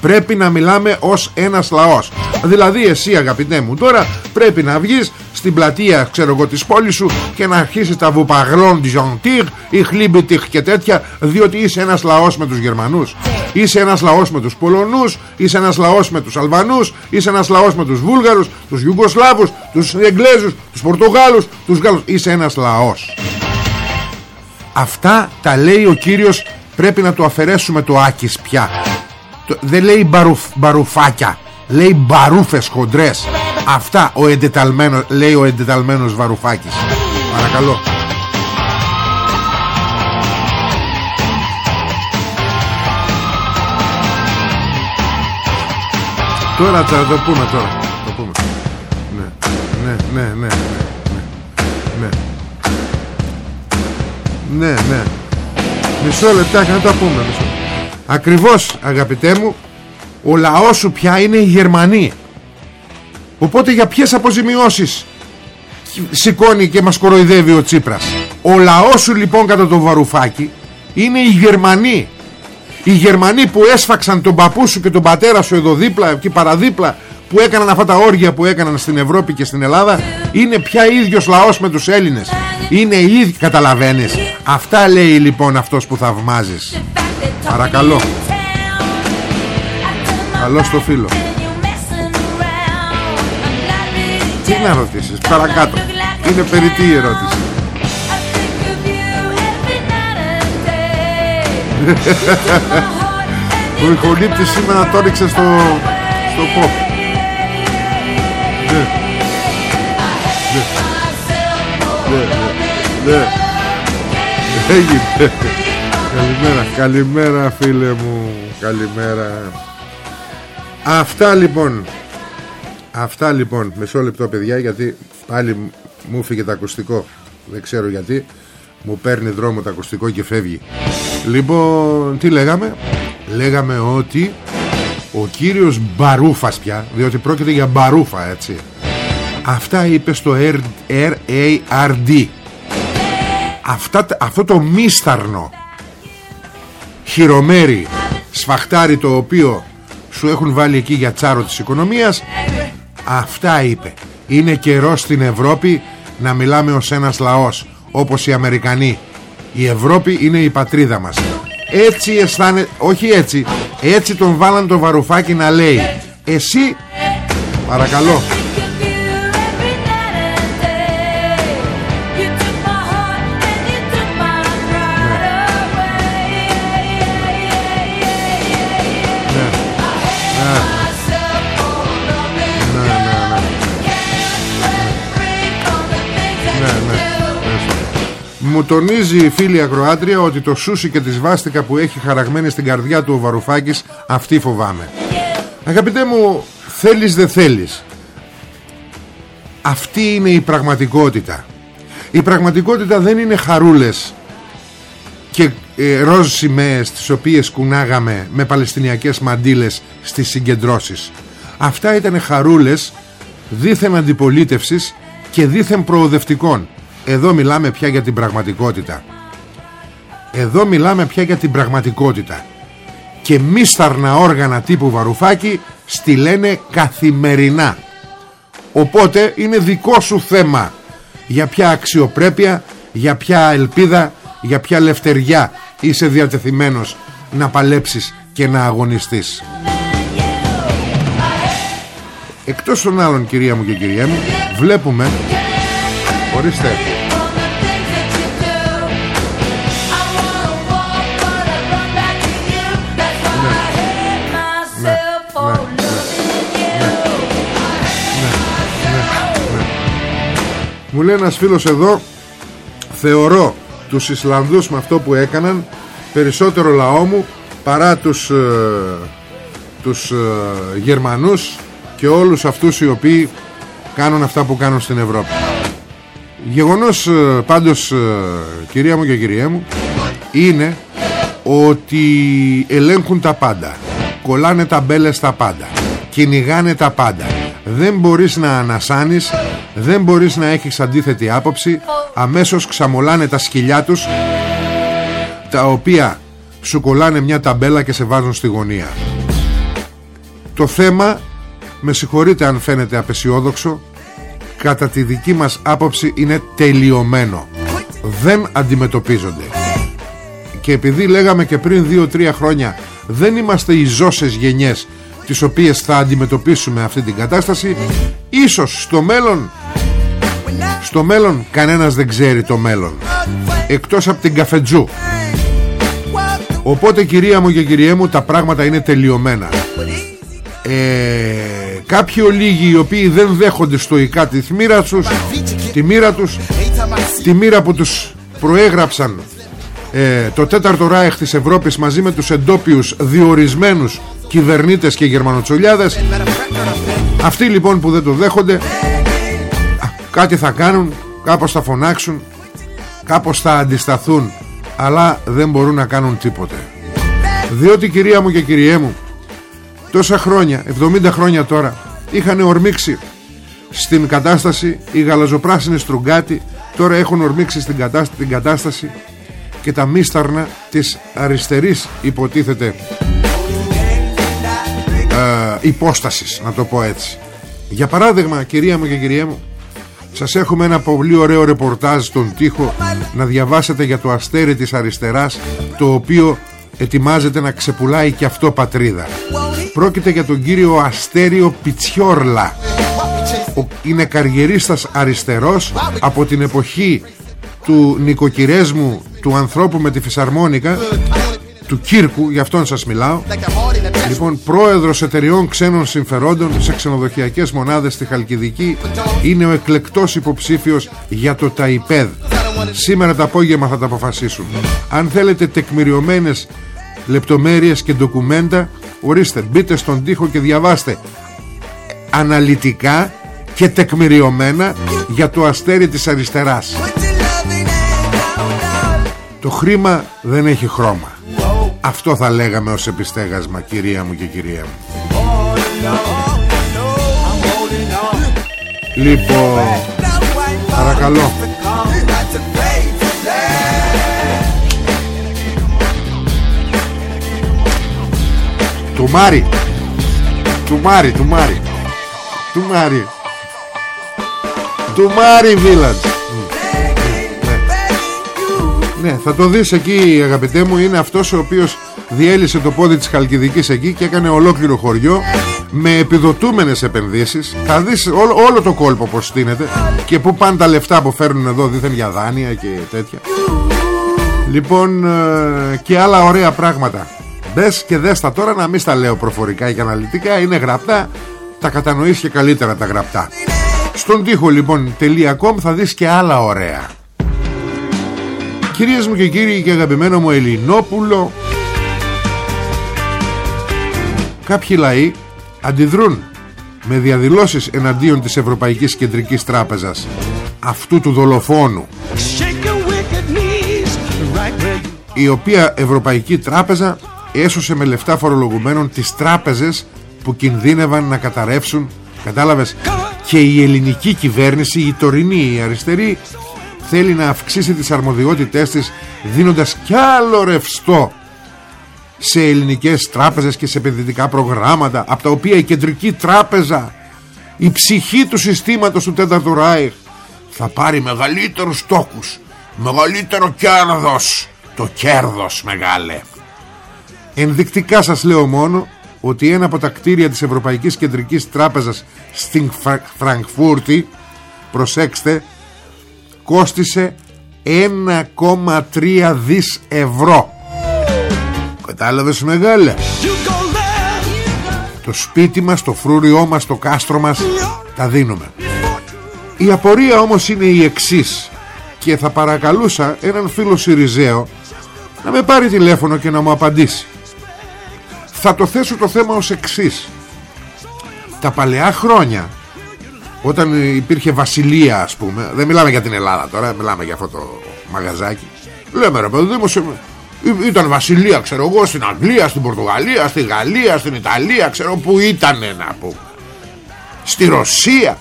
Πρέπει να μιλάμε ως ένας λαός. Δηλαδή εσύ αγαπητέ μου τώρα πρέπει να βγεις στην πλατεία ξέρω εγώ της πόλης σου και να αρχίσεις τα βουπαγρόν τη Ζοντήρ ή χλίμπιτιχ και τέτοια διότι είσαι ένας λαός με τους Γερμανούς. Είσαι ένας λαός με τους Πολωνούς είσαι ένας λαός με τους Αλβανούς είσαι ένας λαός με τους Βούλγαρους τους Ιουγκοσλάβους τους Εγγλέζους τους Πορτογάλους τους Γάλλους. Είσαι ένας λαός. Αυτά τα λέει ο κύριος πρέπει να το αφαιρέσουμε το Άκης πια. Δεν λέει μπαρουφ, μπαρουφάκια λέει μπαρούφες χοντρές. Αυτά ο εντεταλμένος λέει ο εντεταλμένος Βαρουφάκης. Παρακαλώ. Τώρα θα το πούμε τώρα. Το πούμε. Ναι, ναι, ναι, ναι, ναι, ναι, ναι, ναι. Μισό λεπτάκι να το πούμε μισό. Ακριβώς αγαπητέ μου Ο λαός σου πια είναι οι Γερμανοί Οπότε για ποιες αποζημιώσεις Σηκώνει και μας κοροϊδεύει ο Τσίπρας; Ο λαός σου λοιπόν κατά το βαρουφάκι Είναι οι Γερμανοί Οι Γερμανοί που έσφαξαν τον παππού σου και τον πατέρα σου εδώ δίπλα Και παραδίπλα που έκαναν αυτά τα όργια που έκαναν στην Ευρώπη και στην Ελλάδα είναι πια ίδιος λαός με τους Έλληνες. Είναι οι ίδιοι καταλαβαίνεις. Αυτά λέει λοιπόν αυτός που θαυμάζεις. Παρακαλώ. Καλό στο φίλο. Τι να ρωτήσεις παρακάτω. Είναι περιττή η ερώτηση. Ο ηχολήπτης σήμερα το έριξε στο, στο pop. Ναι. Ναι. Ναι. Ναι. Έγινε. Καλημέρα, καλημέρα φίλε μου. Καλημέρα. Αυτά λοιπόν. Αυτά λοιπόν. Μισό λεπτό παιδιά γιατί πάλι μου φύγε το ακουστικό. Δεν ξέρω γιατί. Μου παίρνει δρόμο το ακουστικό και φεύγει. Λοιπόν, τι λέγαμε; Λέγαμε ότι Ο κύριος Μπαρούφας πια Διότι πρόκειται για Μπαρούφα έτσι. Αυτά είπε στο RARD Αυτά, Αυτό το μίσταρνο Χειρομέρι Σφαχτάρι το οποίο Σου έχουν βάλει εκεί για τσάρο της οικονομίας Αυτά είπε. Είναι καιρό στην Ευρώπη Να μιλάμε ως ένας λαός Όπως οι Αμερικανοί. Η Ευρώπη είναι η πατρίδα μας. Έτσι αισθάνεται Όχι έτσι Έτσι τον βάλαν το βαρουφάκι να λέει. Εσύ Παρακαλώ Μου τονίζει η φίλη Ακροάτρια ότι το σούσι και τη σβάστηκα που έχει χαραγμένη στην καρδιά του ο Βαρουφάκης αυτή φοβάμαι. Αγαπητέ μου, θέλεις δεν θέλεις. Αυτή είναι η πραγματικότητα. Η πραγματικότητα δεν είναι χαρούλες και ε, ροζ σημαίες τις οποίες κουνάγαμε με παλαιστινιακές μαντήλες στις συγκεντρώσεις. Αυτά ήταν χαρούλες δίθεν αντιπολίτευσης και δίθεν προοδευτικών εδώ μιλάμε πια για την πραγματικότητα. Εδώ μιλάμε πια για την πραγματικότητα. Και μίσταρνα όργανα τύπου Βαρουφάκη Στη λένε καθημερινά. Οπότε είναι δικό σου θέμα Για ποια αξιοπρέπεια Για ποια ελπίδα Για ποια λευτεριά Είσαι διατεθειμένος να παλέψεις Και να αγωνιστείς. Εκτός των άλλων κυρία μου και κυρία μου Βλέπουμε Ορίστε. Μου λέει ένας φίλος εδώ Θεωρώ τους Ισλανδούς με αυτό που έκαναν Περισσότερο λαό μου Παρά τους ε, Τους ε, Γερμανούς Και όλους αυτούς οι οποίοι Κάνουν αυτά που κάνουν στην Ευρώπη Γεγονός ε, πάντως ε, Κυρία μου και κυρία μου Είναι Ότι ελέγχουν τα πάντα. Κολλάνε τα μπέλες τα πάντα. Κυνηγάνε τα πάντα. Δεν μπορείς να ανασάνεις δεν μπορείς να έχεις αντίθετη άποψη. Αμέσως ξαμολάνε τα σκυλιά τους τα οποία σου κολλάνε μια ταμπέλα και σε βάζουν στη γωνία. Το θέμα με συγχωρείτε αν φαίνεται απεσιόδοξο κατά τη δική μας άποψη είναι τελειωμένο. Δεν αντιμετωπίζονται. Και επειδή λέγαμε και πριν 2-3 χρόνια δεν είμαστε οι ζώσες γενιές τις οποίες θα αντιμετωπίσουμε αυτή την κατάσταση ίσως στο μέλλον στο μέλλον κανένας δεν ξέρει το μέλλον εκτός από την καφετζού. Οπότε κυρία μου και κυριέ μου τα πράγματα είναι τελειωμένα. Ε, κάποιοι ολίγοι οι οποίοι δεν δέχονται στοικά της μοίρα τους τη μοίρα τους τη μοίρα που τους προέγραψαν ε, το τέταρτο ράεχ της Ευρώπης μαζί με τους εντόπιους διορισμένους κυβερνήτες και γερμανοτσολιάδες. Αυτοί λοιπόν που δεν το δέχονται κάτι θα κάνουν κάπως θα φωνάξουν κάπως θα αντισταθούν αλλά δεν μπορούν να κάνουν τίποτε. Διότι κυρία μου και κυριέ μου τόσα χρόνια 70 χρόνια τώρα είχαν ορμήξει στην κατάσταση οι γαλαζοπράσινοι στρουγκάτοι τώρα έχουν ορμήξει στην κατάσταση, την κατάσταση και τα μίσταρνα της αριστερής υποτίθεται ε, υπόστασης να το πω έτσι. Για παράδειγμα κυρία μου και κυρία μου Σας έχουμε ένα πολύ ωραίο ρεπορτάζ στον τοίχο Να διαβάσετε για το αστέρι της αριστεράς Το οποίο ετοιμάζεται να ξεπουλάει και αυτό πατρίδα Πρόκειται για τον κύριο Αστέριο Πιτσιόρλα Είναι καριερίστας αριστερός Από την εποχή του νοικοκυρέσμου Του ανθρώπου με τη φυσαρμόνικα Του Κύρκου, γι' αυτόν σας μιλάω Λοιπόν, πρόεδρος εταιριών ξένων συμφερόντων σε ξενοδοχειακές μονάδες στη Χαλκιδική είναι ο εκλεκτός υποψήφιος για το ΤΑΙΠΕΔ. Σήμερα το απόγευμα θα τα αποφασίσουν. Αν θέλετε τεκμηριωμένες λεπτομέρειες και ντοκουμέντα, ορίστε, μπείτε στον τοίχο και διαβάστε αναλυτικά και τεκμηριωμένα για το αστέρι της αριστεράς. Το χρήμα δεν έχει χρώμα. Αυτό θα λέγαμε ως επιστέγασμα κυρία μου και κυρία μου Λοιπόν Παρακαλώ Του Μάρι Του Μάρι Του Μάρι Του Μάρι Του Μάρι Village ναι, θα το δεις εκεί αγαπητέ μου. Είναι αυτός ο οποίος διέλυσε το πόδι της Χαλκιδικής εκεί Και έκανε ολόκληρο χωριό Με επιδοτούμενες επενδύσεις. Θα δεις όλο, όλο το κόλπο πως στείνεται Και που πάνε τα λεφτά που φέρνουν εδώ Δίθεν για δάνεια και τέτοια. Λοιπόν ε, και άλλα ωραία πράγματα Δες και δες τα τώρα να μην στα λέω προφορικά και αναλυτικά Είναι γραπτά Τα κατανοείς και καλύτερα τα γραπτά. Στον τοίχο λοιπόν .com θα δεις και άλλα ωραία. Κυρίες μου και κύριοι και αγαπημένο μου Ελληνόπουλο Κάποιοι λαοί αντιδρούν με διαδηλώσεις εναντίον της Ευρωπαϊκής Κεντρικής Τράπεζας αυτού του δολοφόνου η οποία Ευρωπαϊκή Τράπεζα έσωσε με λεφτά φορολογουμένων τις τράπεζες που κινδύνευαν να καταρρεύσουν κατάλαβες; Και η ελληνική κυβέρνηση η τωρινή η αριστερή θέλει να αυξήσει τις αρμοδιότητές της δίνοντας κι άλλο ρευστό σε ελληνικές τράπεζες και σε επενδυτικά προγράμματα από τα οποία η κεντρική τράπεζα η ψυχή του συστήματος του τέταρτου Ράιχ θα πάρει μεγαλύτερους τόκους μεγαλύτερο κέρδος το κέρδος μεγάλε ενδεικτικά σας λέω μόνο ότι ένα από τα κτίρια της Ευρωπαϊκής Κεντρικής Τράπεζας στην Φραγκφούρτη προσέξτε κόστισε 1,3 δις ευρώ. Κατάλαβες μεγάλε; Το σπίτι μας, το φρούριό μας, το κάστρο μας Τα δίνουμε. Η απορία όμως είναι η εξής Και θα παρακαλούσα έναν φίλο Σιριζέο Να με πάρει τηλέφωνο και να μου απαντήσει Θα το θέσω το θέμα ως εξής. Τα παλαιά χρόνια όταν υπήρχε βασιλεία ας πούμε δεν μιλάμε για την Ελλάδα τώρα μιλάμε για αυτό το μαγαζάκι. Λέμε ρε παιδί μου ήταν βασιλεία ξέρω εγώ στην Αγγλία, στην Πορτογαλία στη Γαλλία, στην Ιταλία ξέρω που ήταν να πούμε στη Ρωσία.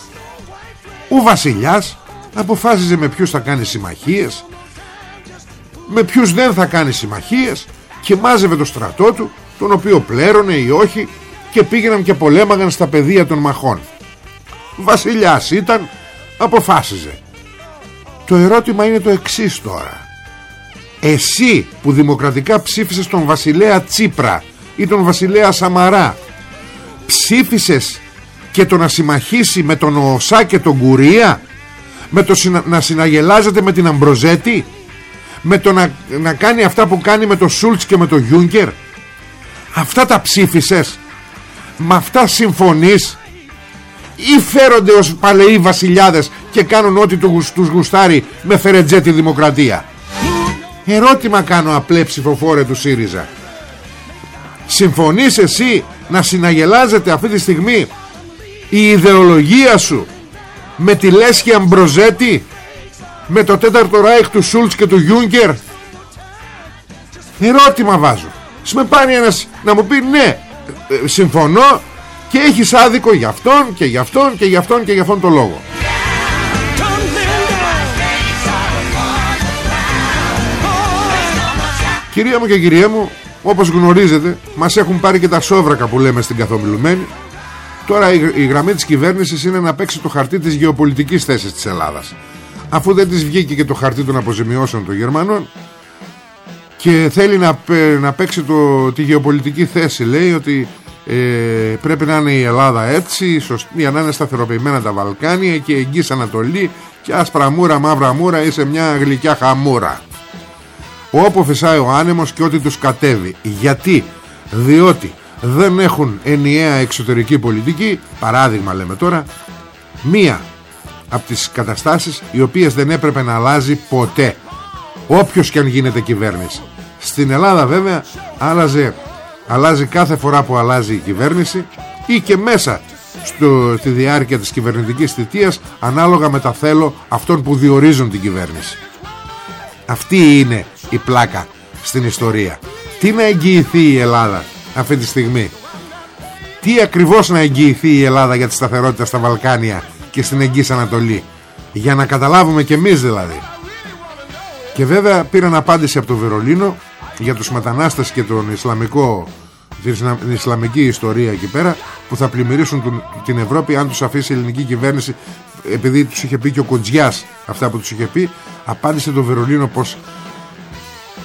Ο βασιλιάς αποφάσιζε με ποιους θα κάνει συμμαχίες με ποιους δεν θα κάνει συμμαχίες και μάζευε το στρατό του τον οποίο πλέρωνε ή όχι και πήγαιναν και πολέμαγαν στα πεδία των μαχών. Βασιλιάς ήταν αποφάσιζε. Το ερώτημα είναι το εξής τώρα. Εσύ που δημοκρατικά ψήφισες τον βασιλέα Τσίπρα ή τον βασιλέα Σαμαρά ψήφισες και το να συμμαχίσει με τον Οσά και τον Κουρία με το να συναγελάζεται με την Αμπροζέτη με το να, να κάνει αυτά που κάνει με το Σούλτς και με το Γιούγκερ; Αυτά τα ψήφισες με αυτά συμφωνείς ή φέρονται ως παλαιοί βασιλιάδες και κάνουν ό,τι τους γουστάρει με φερετζέτη δημοκρατία; Ερώτημα κάνω απλέ ψηφοφόρε του ΣΥΡΙΖΑ. Συμφωνείς εσύ να συναγελάζεται αυτή τη στιγμή η ιδεολογία σου με τη Λέσχη Αμπροζέτη με το τέταρτο ράιχ του Σούλτς και του Γιούγκερ; Ερώτημα βάζω με πάρει ένας να μου πει ναι ε, συμφωνώ και έχεις άδικο για αυτόν και για αυτόν και για αυτόν και για αυτόν τον λόγο Κυρία μου και κυρία μου Όπως γνωρίζετε Μας έχουν πάρει και τα σόβρακα που λέμε στην καθομιλουμένη Τώρα η, γραμμή της κυβέρνησης είναι να παίξει το χαρτί της γεωπολιτικής θέσης της Ελλάδας. Αφού δεν της βγήκε και το χαρτί των αποζημιώσεων των Γερμανών και θέλει να, να παίξει το, τη γεωπολιτική θέση. Λέει ότι ε, πρέπει να είναι η Ελλάδα έτσι σωστή, για να είναι σταθεροποιημένα τα Βαλκάνια και εγγύς Ανατολή και άσπρα μούρα μαύρα μούρα είσαι μια γλυκιά χαμούρα. Όπου φυσάει ο άνεμος και ό,τι τους κατέβει. Γιατί; Διότι δεν έχουν ενιαία εξωτερική πολιτική παράδειγμα λέμε τώρα μία από τις καταστάσεις οι οποίες δεν έπρεπε να αλλάζει ποτέ. Όποιος και αν γίνεται κυβέρνηση στην Ελλάδα βέβαια άλλαζε, αλλάζει κάθε φορά που αλλάζει η κυβέρνηση ή και μέσα στο, στη διάρκεια της κυβερνητικής θητείας ανάλογα με τα θέλω αυτών που διορίζουν την κυβέρνηση. Αυτή είναι η πλάκα στην ιστορία. Τι να εγγυηθεί η Ελλάδα αυτή τη στιγμή; Τι ακριβώς να εγγυηθεί η Ελλάδα για τη σταθερότητα στα Βαλκάνια και στην Εγγύης Ανατολή; Για να καταλάβουμε και εμείς δηλαδή. Και βέβαια πήραν απάντηση από το Βερολίνο για τους μετανάστες και τον Ισλαμικό την Ισλαμική ιστορία εκεί πέρα που θα πλημμυρίσουν την Ευρώπη αν τους αφήσει η ελληνική κυβέρνηση επειδή τους είχε πει και ο Κοντζιάς αυτά που τους είχε πει απάντησε το Βερολίνο πως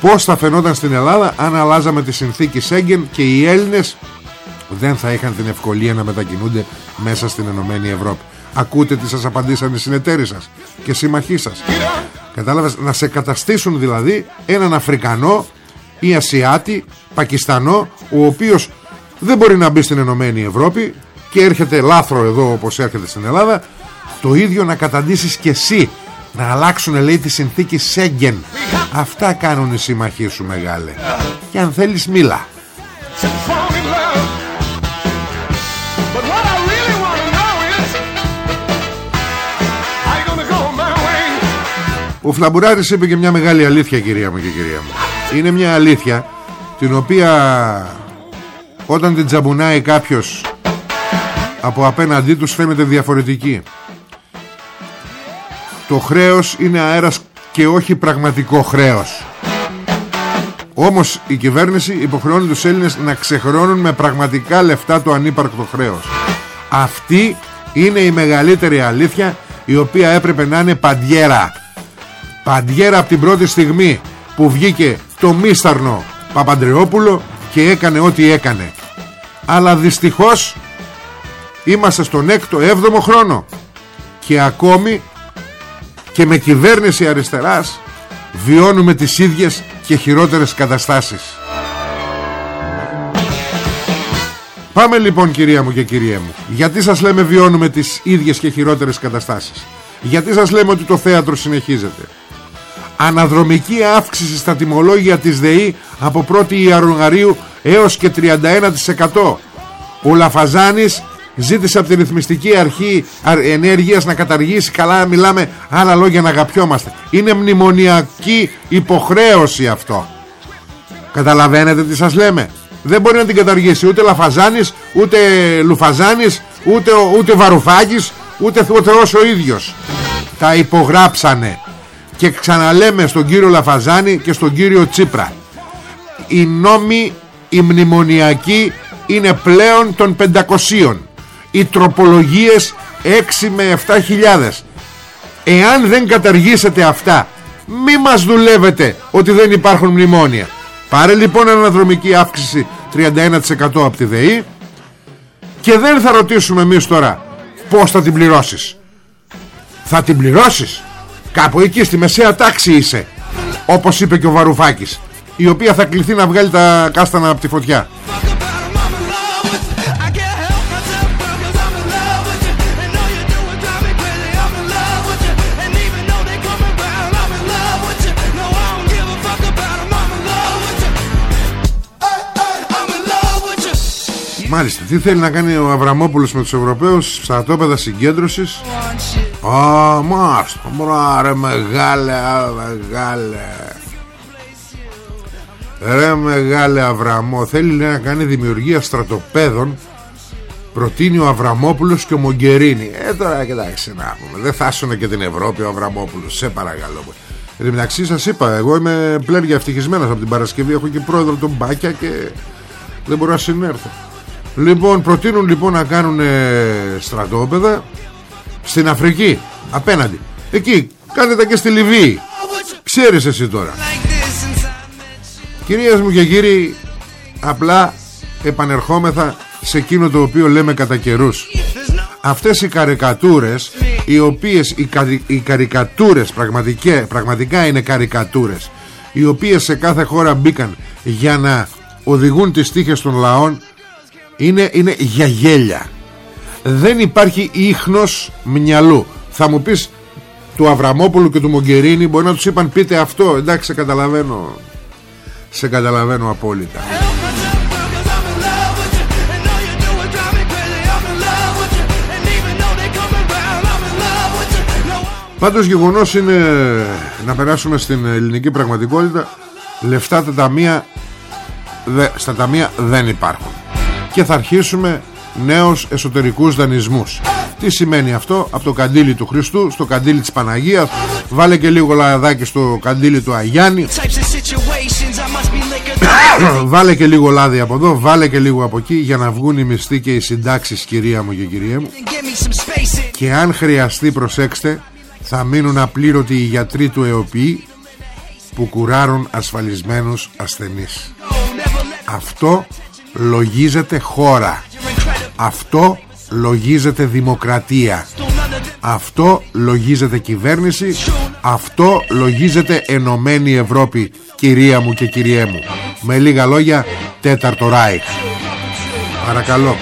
πως θα φαινόταν στην Ελλάδα αν αλλάζαμε τη συνθήκη Σέγγεν και οι Έλληνες δεν θα είχαν την ευκολία να μετακινούνται μέσα στην Ενωμένη Ευρώπη. Ακούτε τι σας απαντήσαν οι συνεταίροι σας και σύμμαχοί σας. Κατάλαβες να σε καταστήσουν δηλαδή έναν Αφρικανό ή Ασιάτη, Πακιστανό ο οποίος δεν μπορεί να μπει στην Ενωμένη Ευρώπη και έρχεται λάθρο εδώ όπως έρχεται στην Ελλάδα το ίδιο να καταντήσεις και εσύ να αλλάξουν λέει τη συνθήκη Σέγγεν. Αυτά κάνουν οι συμμαχοί σου μεγάλε. Και αν θέλεις μίλα. Ο Φλαμπουράρης είπε και μια μεγάλη αλήθεια κυρία μου και κυρία μου Είναι μια αλήθεια την οποία όταν την τζαμπουνάει κάποιος από απέναντί τους φαίνεται διαφορετική. Το χρέος είναι αέρας και όχι πραγματικό χρέος. Όμως η κυβέρνηση υποχρεώνει τους Έλληνες να ξεχρώνουν με πραγματικά λεφτά το ανύπαρκτο χρέος. Αυτή είναι η μεγαλύτερη αλήθεια η οποία έπρεπε να είναι παντιέρα. Παντιέρα από την πρώτη στιγμή που βγήκε το μίσταρνο Παπαντρεόπουλο και έκανε ό,τι έκανε. Αλλά δυστυχώς είμαστε στον 6ο-7ο χρόνο και ακόμη και με κυβέρνηση αριστεράς βιώνουμε τις ίδιες και χειρότερες καταστάσεις. Πάμε λοιπόν κυρία μου και κυρία μου Γιατί σας λέμε βιώνουμε τις ίδιες και χειρότερες καταστάσεις; Γιατί σας λέμε ότι το θέατρο συνεχίζεται; Αναδρομική αύξηση στα τιμολόγια της ΔΕΗ από 1η Ιανουαρίου έως και 31%. Ο Λαφαζάνης ζήτησε από τη ρυθμιστική αρχή ενέργειας να καταργήσει. Καλά μιλάμε άλλα λόγια να αγαπιόμαστε. Είναι μνημονιακή υποχρέωση αυτό. Καταλαβαίνετε τι σας λέμε; Δεν μπορεί να την καταργήσει ούτε Λαφαζάνης ούτε Λουφαζάνης ούτε, ούτε Βαρουφάκης ούτε ο Θεός ο ίδιος. Τα υπογράψανε και ξαναλέμε στον κύριο Λαφαζάνη και στον κύριο Τσίπρα. Οι νόμοι οι μνημονιακοί είναι πλέον των 500 οι τροπολογίες 6 με 7 χιλιάδες. Εάν δεν καταργήσετε αυτά μη μας δουλεύετε ότι δεν υπάρχουν μνημόνια. Πάρε λοιπόν αναδρομική αύξηση 31% από τη ΔΕΗ και δεν θα ρωτήσουμε εμείς τώρα πως θα την πληρώσεις. Θα την πληρώσεις Κάπου εκεί στη μεσαία τάξη είσαι Όπως είπε και ο Βαρουφάκης Η οποία θα κληθεί να βγάλει τα κάστανα από τη φωτιά. Μάλιστα, τι θέλει να κάνει ο Αβραμόπουλος με τους Ευρωπαίους στρατόπεδα συγκέντρωσης Α, μάλιστα, ρε μεγάλε, μεγάλε. Ρε μεγάλε Αβραμό Θέλει να κάνει δημιουργία στρατοπέδων Προτείνει ο Αβραμόπουλος και ο Μογκερίνη. Ε τώρα κοιτάξτε να πούμε Δεν θα και την Ευρώπη ο Αβραμόπουλος Σε παρακαλώ. Εν μεταξύ σας είπα Εγώ είμαι πλέον ευτυχισμένος από την Παρασκευή Έχω και πρόεδρο τον Μπάκια και δεν μπορώ να συνέρθω Λοιπόν προτείνουν λοιπόν να κάνουν στρατόπεδα Στην Αφρική Απέναντι. Εκεί κάνετε και στη Λιβύη. Ξέρεις εσύ τώρα. Κυρίες μου και κύριοι Απλά επανερχόμεθα σε εκείνο το οποίο λέμε κατά καιρούς. Αυτές οι καρικατούρες Οι οποίες οι, καρι, οι καρικατούρες πραγματικά, πραγματικά είναι καρικατούρες Οι οποίες σε κάθε χώρα μπήκαν Για να οδηγούν τις τύχες των λαών Είναι, είναι για γέλια Δεν υπάρχει ίχνος μυαλού. Θα μου πεις του Αβραμόπουλου και του Μογκερίνη Μπορεί να τους είπαν πείτε αυτό. Εντάξει σε καταλαβαίνω. Σε καταλαβαίνω απόλυτα. Πάντως γεγονός είναι να περάσουμε στην ελληνική πραγματικότητα. Λεφτά τα ταμεία Στα ταμεία δεν υπάρχουν. Και θα αρχίσουμε νέους εσωτερικούς δανεισμούς. Τι σημαίνει αυτό; Από το καντήλι του Χριστού Στο καντήλι της Παναγίας. Βάλε και λίγο λαδάκι στο καντήλι του Αγιάννη. Βάλε και λίγο λάδι από εδώ Βάλε και λίγο από εκεί Για να βγουν οι μισθοί και οι συντάξεις κυρία μου και κυρία μου. Και αν χρειαστεί προσέξτε θα μείνουν απλήρωτοι οι γιατροί του ΕΟΠΗ που κουράρουν ασφαλισμένους ασθενείς. Αυτό λογίζεται χώρα. Αυτό λογίζεται δημοκρατία. Αυτό λογίζεται κυβέρνηση. Αυτό λογίζεται ενωμένη Ευρώπη, κυρία μου και κυριέ μου. Με λίγα λόγια, τέταρτο ράιχ. Παρακαλώ.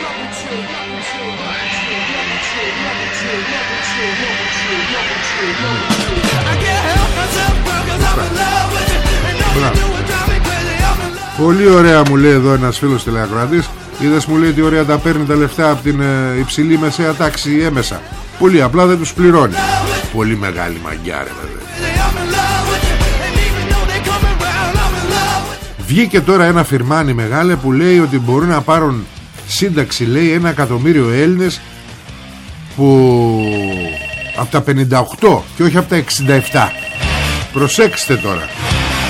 Πολύ ωραία μου λέει εδώ ένας φίλος τηλεακροατής. Είδες μου λέει τι ωραία τα παίρνει τα λεφτά από την ε, υψηλή μεσαία τάξη έμεσα. Πολύ απλά δεν τους πληρώνει. Πολύ μεγάλη μαγιά ρε βέβαια Βγήκε τώρα ένα φιρμάνι μεγάλε που λέει ότι μπορούν να πάρουν σύνταξη λέει ένα εκατομμύριο Έλληνες που από τα 58 και όχι από τα 67 Προσέξτε τώρα.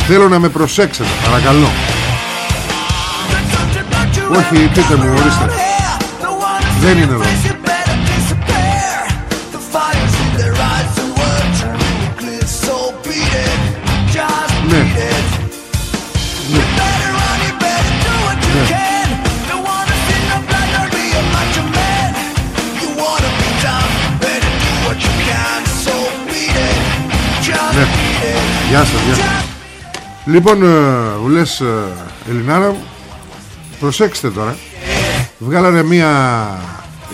Θέλω να με προσέξετε παρακαλώ όχι, πείτε μου, ορίστε. Δεν είναι εδώ. Ναι. Ναι. Ναι. Γεια σας, γεια σας. Λοιπόν, ε, λες ε, Ελληνάρα Προσέξτε τώρα. Βγάλανε μια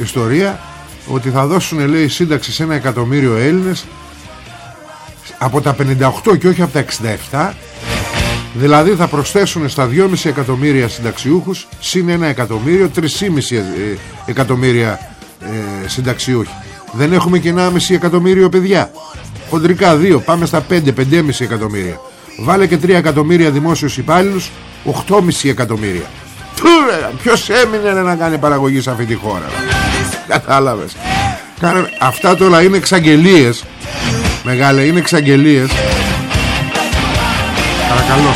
ιστορία Ότι θα δώσουν λέει σύνταξη σε ένα εκατομμύριο Έλληνες Από τα 58 και όχι από τα 67 Δηλαδή θα προσθέσουν στα 2,5 εκατομμύρια συνταξιούχους Συν ένα εκατομμύριο 3,5 ε, εκατομμύρια ε, συνταξιούχοι. Δεν έχουμε και 1,5 εκατομμύριο παιδιά. Χοντρικά 2 Πάμε στα 5, 5,5 εκατομμύρια. Βάλε και 3 εκατομμύρια δημόσιους υπάλληλους 8,5 εκατομμύρια Ποιος έμεινε να κάνει παραγωγή σε αυτή τη χώρα Κατάλαβες. Κάνε... Αυτά τώρα είναι εξαγγελίες. Μεγάλε είναι εξαγγελίες. Παρακαλώ.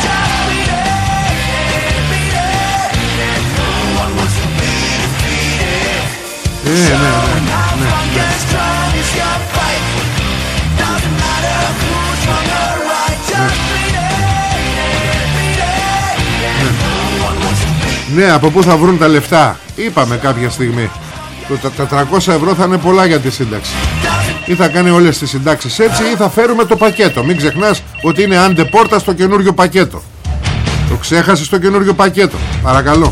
Ε, ναι, ναι, ναι, Ναι, από πού θα βρουν τα λεφτά; Είπαμε κάποια στιγμή. Τα 400 ευρώ θα είναι πολλά για τη σύνταξη. Ή θα κάνει όλες τις συντάξεις έτσι ή θα φέρουμε το πακέτο. Μην ξεχνάς ότι είναι αντεπόρτα στο καινούριο πακέτο. Το ξέχασε στο καινούριο πακέτο. Παρακαλώ.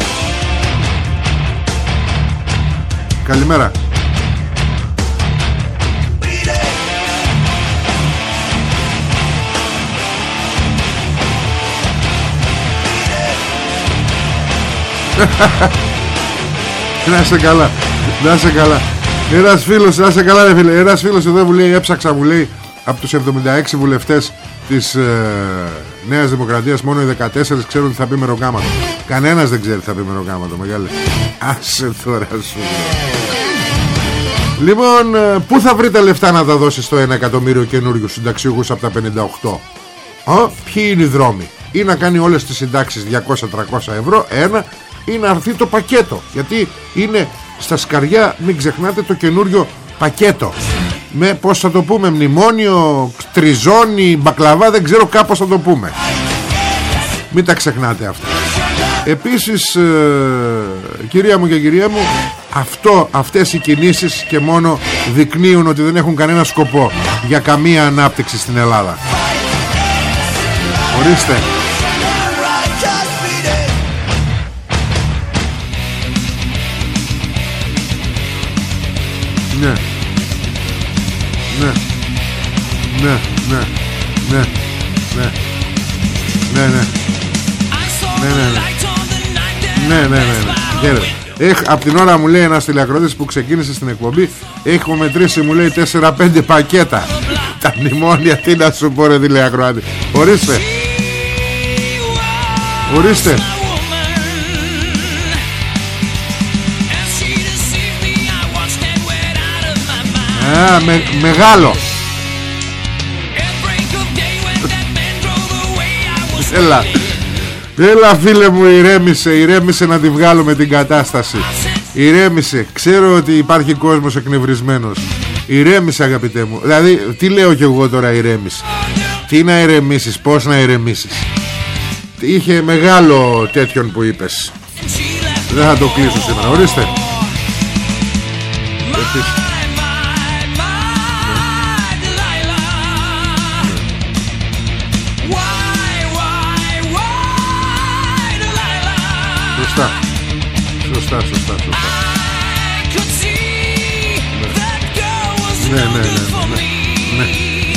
Καλημέρα. να είσαι καλά Να είσαι καλά. Ένας φίλος, να είσαι καλά ρε φίλε. Ένας φίλος εδώ μου λέει έψαξα μου λέει Από τους 76 βουλευτές της ε, Νέας Δημοκρατίας Μόνο οι 14 ξέρουν τι θα πει μεροκάματο Κανένας δεν ξέρει τι θα πει μεροκάματο Μεγάλε. Άσε τώρα σου Λοιπόν, ε, πού θα βρει τα λεφτά να τα δώσεις στο 1 εκατομμύριο καινούριους συνταξιούχους από τα 58 Ο, Ποιοι είναι οι δρόμοι; Ή να κάνει όλες τις συντάξεις 200-300 ευρώ Ένα ή να έρθει το πακέτο. Γιατί είναι στα σκαριά μην ξεχνάτε το καινούριο πακέτο. Με πως θα το πούμε μνημόνιο, τριζόνι, μπακλαβά δεν ξέρω κάπως θα το πούμε. Μην τα ξεχνάτε αυτά. Επίσης ε, κυρία μου και κυρία μου αυτό, αυτές οι κινήσεις και μόνο δεικνύουν ότι δεν έχουν κανένα σκοπό για καμία ανάπτυξη στην Ελλάδα. Ορίστε Ναι. Ναι. Ναι, ναι, ναι, ναι. Ναι, ναι. Ναι, ναι, ναι. Ναι, ναι, ναι, ναι. Έχ, από την ώρα μου λέει ένας τηλεακρότης που ξεκίνησε στην εκπομπή Έχω μετρήσει μου λέει 4-5 πακέτα Τα μνημόνια τι να σου πω ρε τηλεακροάτη Ορίστε Ορίστε Α, με, μεγάλο. Έλα. Έλα φίλε μου ηρέμησε Ηρέμησε να τη βγάλω με την κατάσταση. Ηρέμησε. Ξέρω ότι υπάρχει κόσμος εκνευρισμένος. Ηρέμησε αγαπητέ μου. Δηλαδή τι λέω κι εγώ τώρα ηρέμησε; Τι να ηρεμήσεις Πως να ηρεμήσεις; Είχε μεγάλο τέτοιον που είπες. Δεν θα το κλείσω σήμερα Ορίστε. Σωστά Σωστά, σωστά, σωστά. Ναι, ναι, ναι, ναι,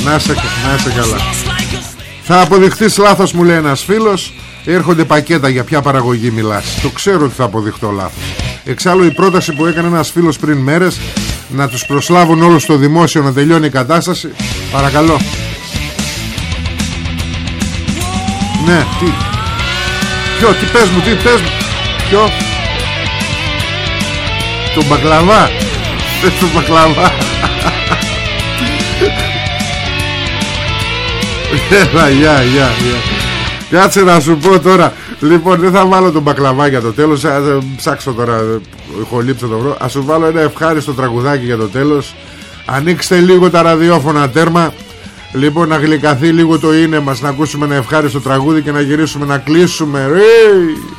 ναι. Να, σε, να σε καλά. Θα αποδειχθείς λάθος μου λέει ένας φίλος. Έρχονται πακέτα για ποια παραγωγή μιλάς. Το ξέρω ότι θα αποδειχτώ λάθος. Εξάλλου η πρόταση που έκανε ένας φίλος πριν μέρες Να τους προσλάβουν όλους στο δημόσιο Να τελειώνει η κατάσταση. Παρακαλώ. Ναι, τι; Ποιο, τι πες μου, τι πες μου; Ποιο; Το μπακλαβά. Δεν το μπακλαβά. Έλα γεια γεια Κάτσε να σου πω τώρα. Λοιπόν δεν θα βάλω τον μπακλαβά για το τέλος. Α ψάξω τώρα Χολύψω το βρω Ας σου βάλω ένα ευχάριστο τραγουδάκι για το τέλος. Ανοίξτε λίγο τα ραδιόφωνα τέρμα. Λοιπόν να γλυκαθεί λίγο το είναι μας Να ακούσουμε ένα ευχάριστο τραγούδι Και να γυρίσουμε να κλείσουμε. Ρε!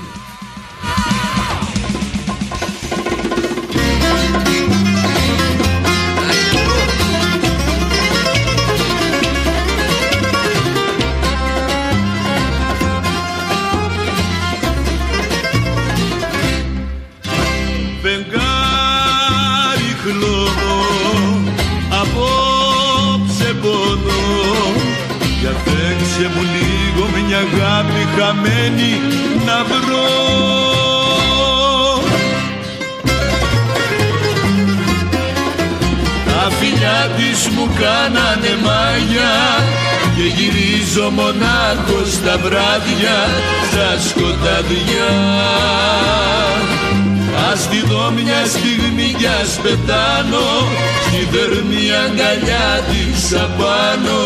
χαμένη να βρω Τα φιλιά της μου κάνανε μάγια και γυρίζω μονάχος τα βράδια στα σκοτάδια. Ας τη δω μια στιγμή κι ας πετάνω στη δερμή αγκαλιά της απάνω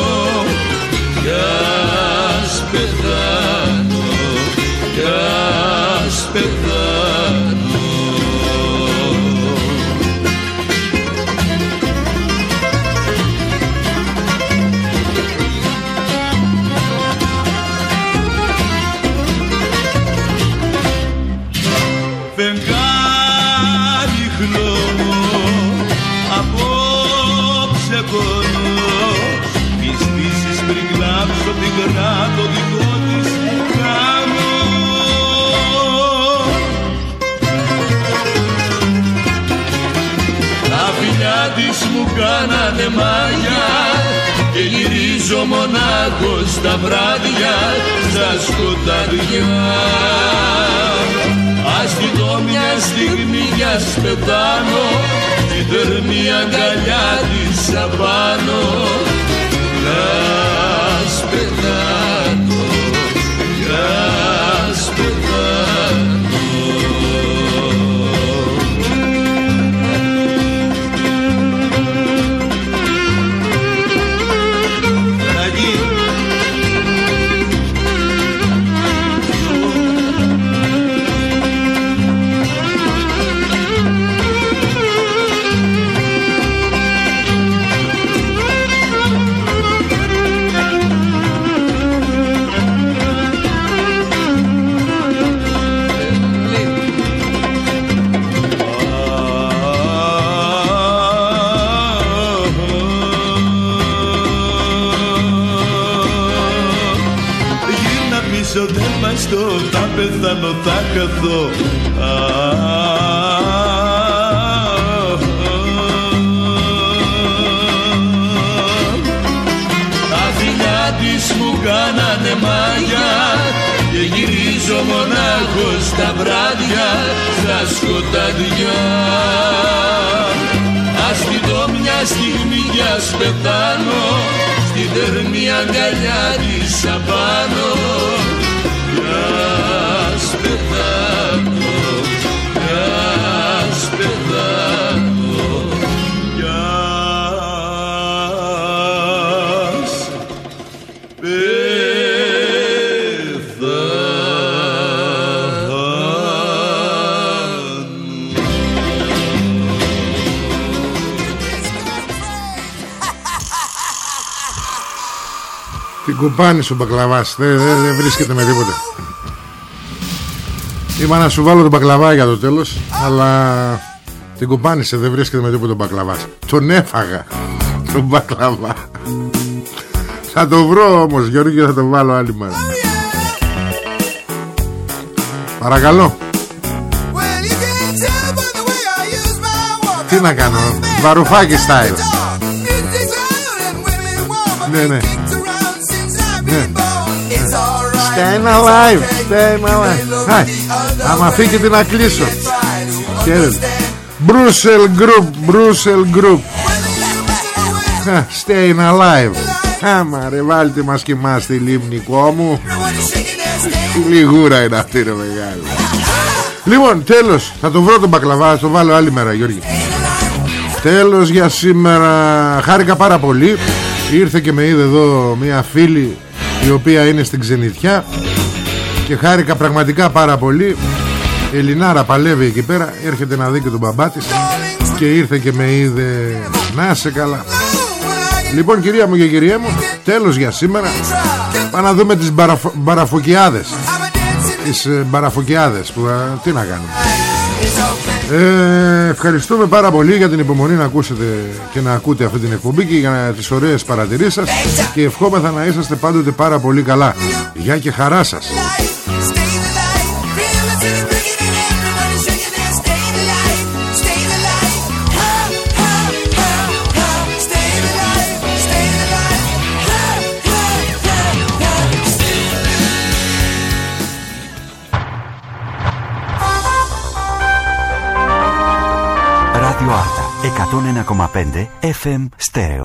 κι ας πεθάνω κι ας πεθάνω κάνανε μάγια και γυρίζω μονάχος τα βράδια στα σκοτάδια. Ας τη δω μια στιγμή για σπετάνω τη θερμή αγκαλιά της απάνω Την κουπάνεις ο μπακλαβάς. Δεν δε, δε βρίσκεται με τίποτα Είπα να σου βάλω τον μπακλαβά για το τέλος Αλλά την κουπάνισε δεν βρίσκεται με τίποτα ο μπακλαβάς. Τον έφαγα Τον μπακλαβά. Θα το βρω όμως Γιώργη και θα το βάλω άλλη μέρα. Παρακαλώ. Τι να κάνω Βαρουφάκι style. Ναι, ναι. Staying alive Staying alive Hi. Άμα φύγετε να κλείσω Χαίρετε Brussels Group Brussels Group. Α, Staying alive Άμα ρε βάλτε μας και εμάς στη λίμνικό μου Η λιγούρα είναι αυτή ρε μεγάλη. Λοιπόν τέλος Θα το βρω τον μπακλαβάς Θα το βάλω άλλη μέρα Γιώργη. Τέλος για σήμερα. Χάρηκα πάρα πολύ. Ήρθε και με είδε εδώ μια φίλη Η οποία είναι στην ξενιτιά Και χάρηκα πραγματικά πάρα πολύ. Ελληνάρα παλεύει εκεί πέρα Έρχεται να δει και τον μπαμπά της Και ήρθε και με είδε. Να σε καλά. Λοιπόν κυρία μου και κυρία μου Τέλος για σήμερα. Πάμε να δούμε τις μπαραφο... μπαραφοκιάδες. Τις ε, μπαραφοκιάδες που, ε, Τι να κάνουμε ε, ευχαριστούμε πάρα πολύ για την υπομονή να ακούσετε και να ακούτε αυτή την εκπομπή και για τις ωραίες παρατηρήσεις σας και ευχόμεθα να είσαστε πάντοτε πάρα πολύ καλά. Γεια και χαρά σας. 101,5 FM Stereo.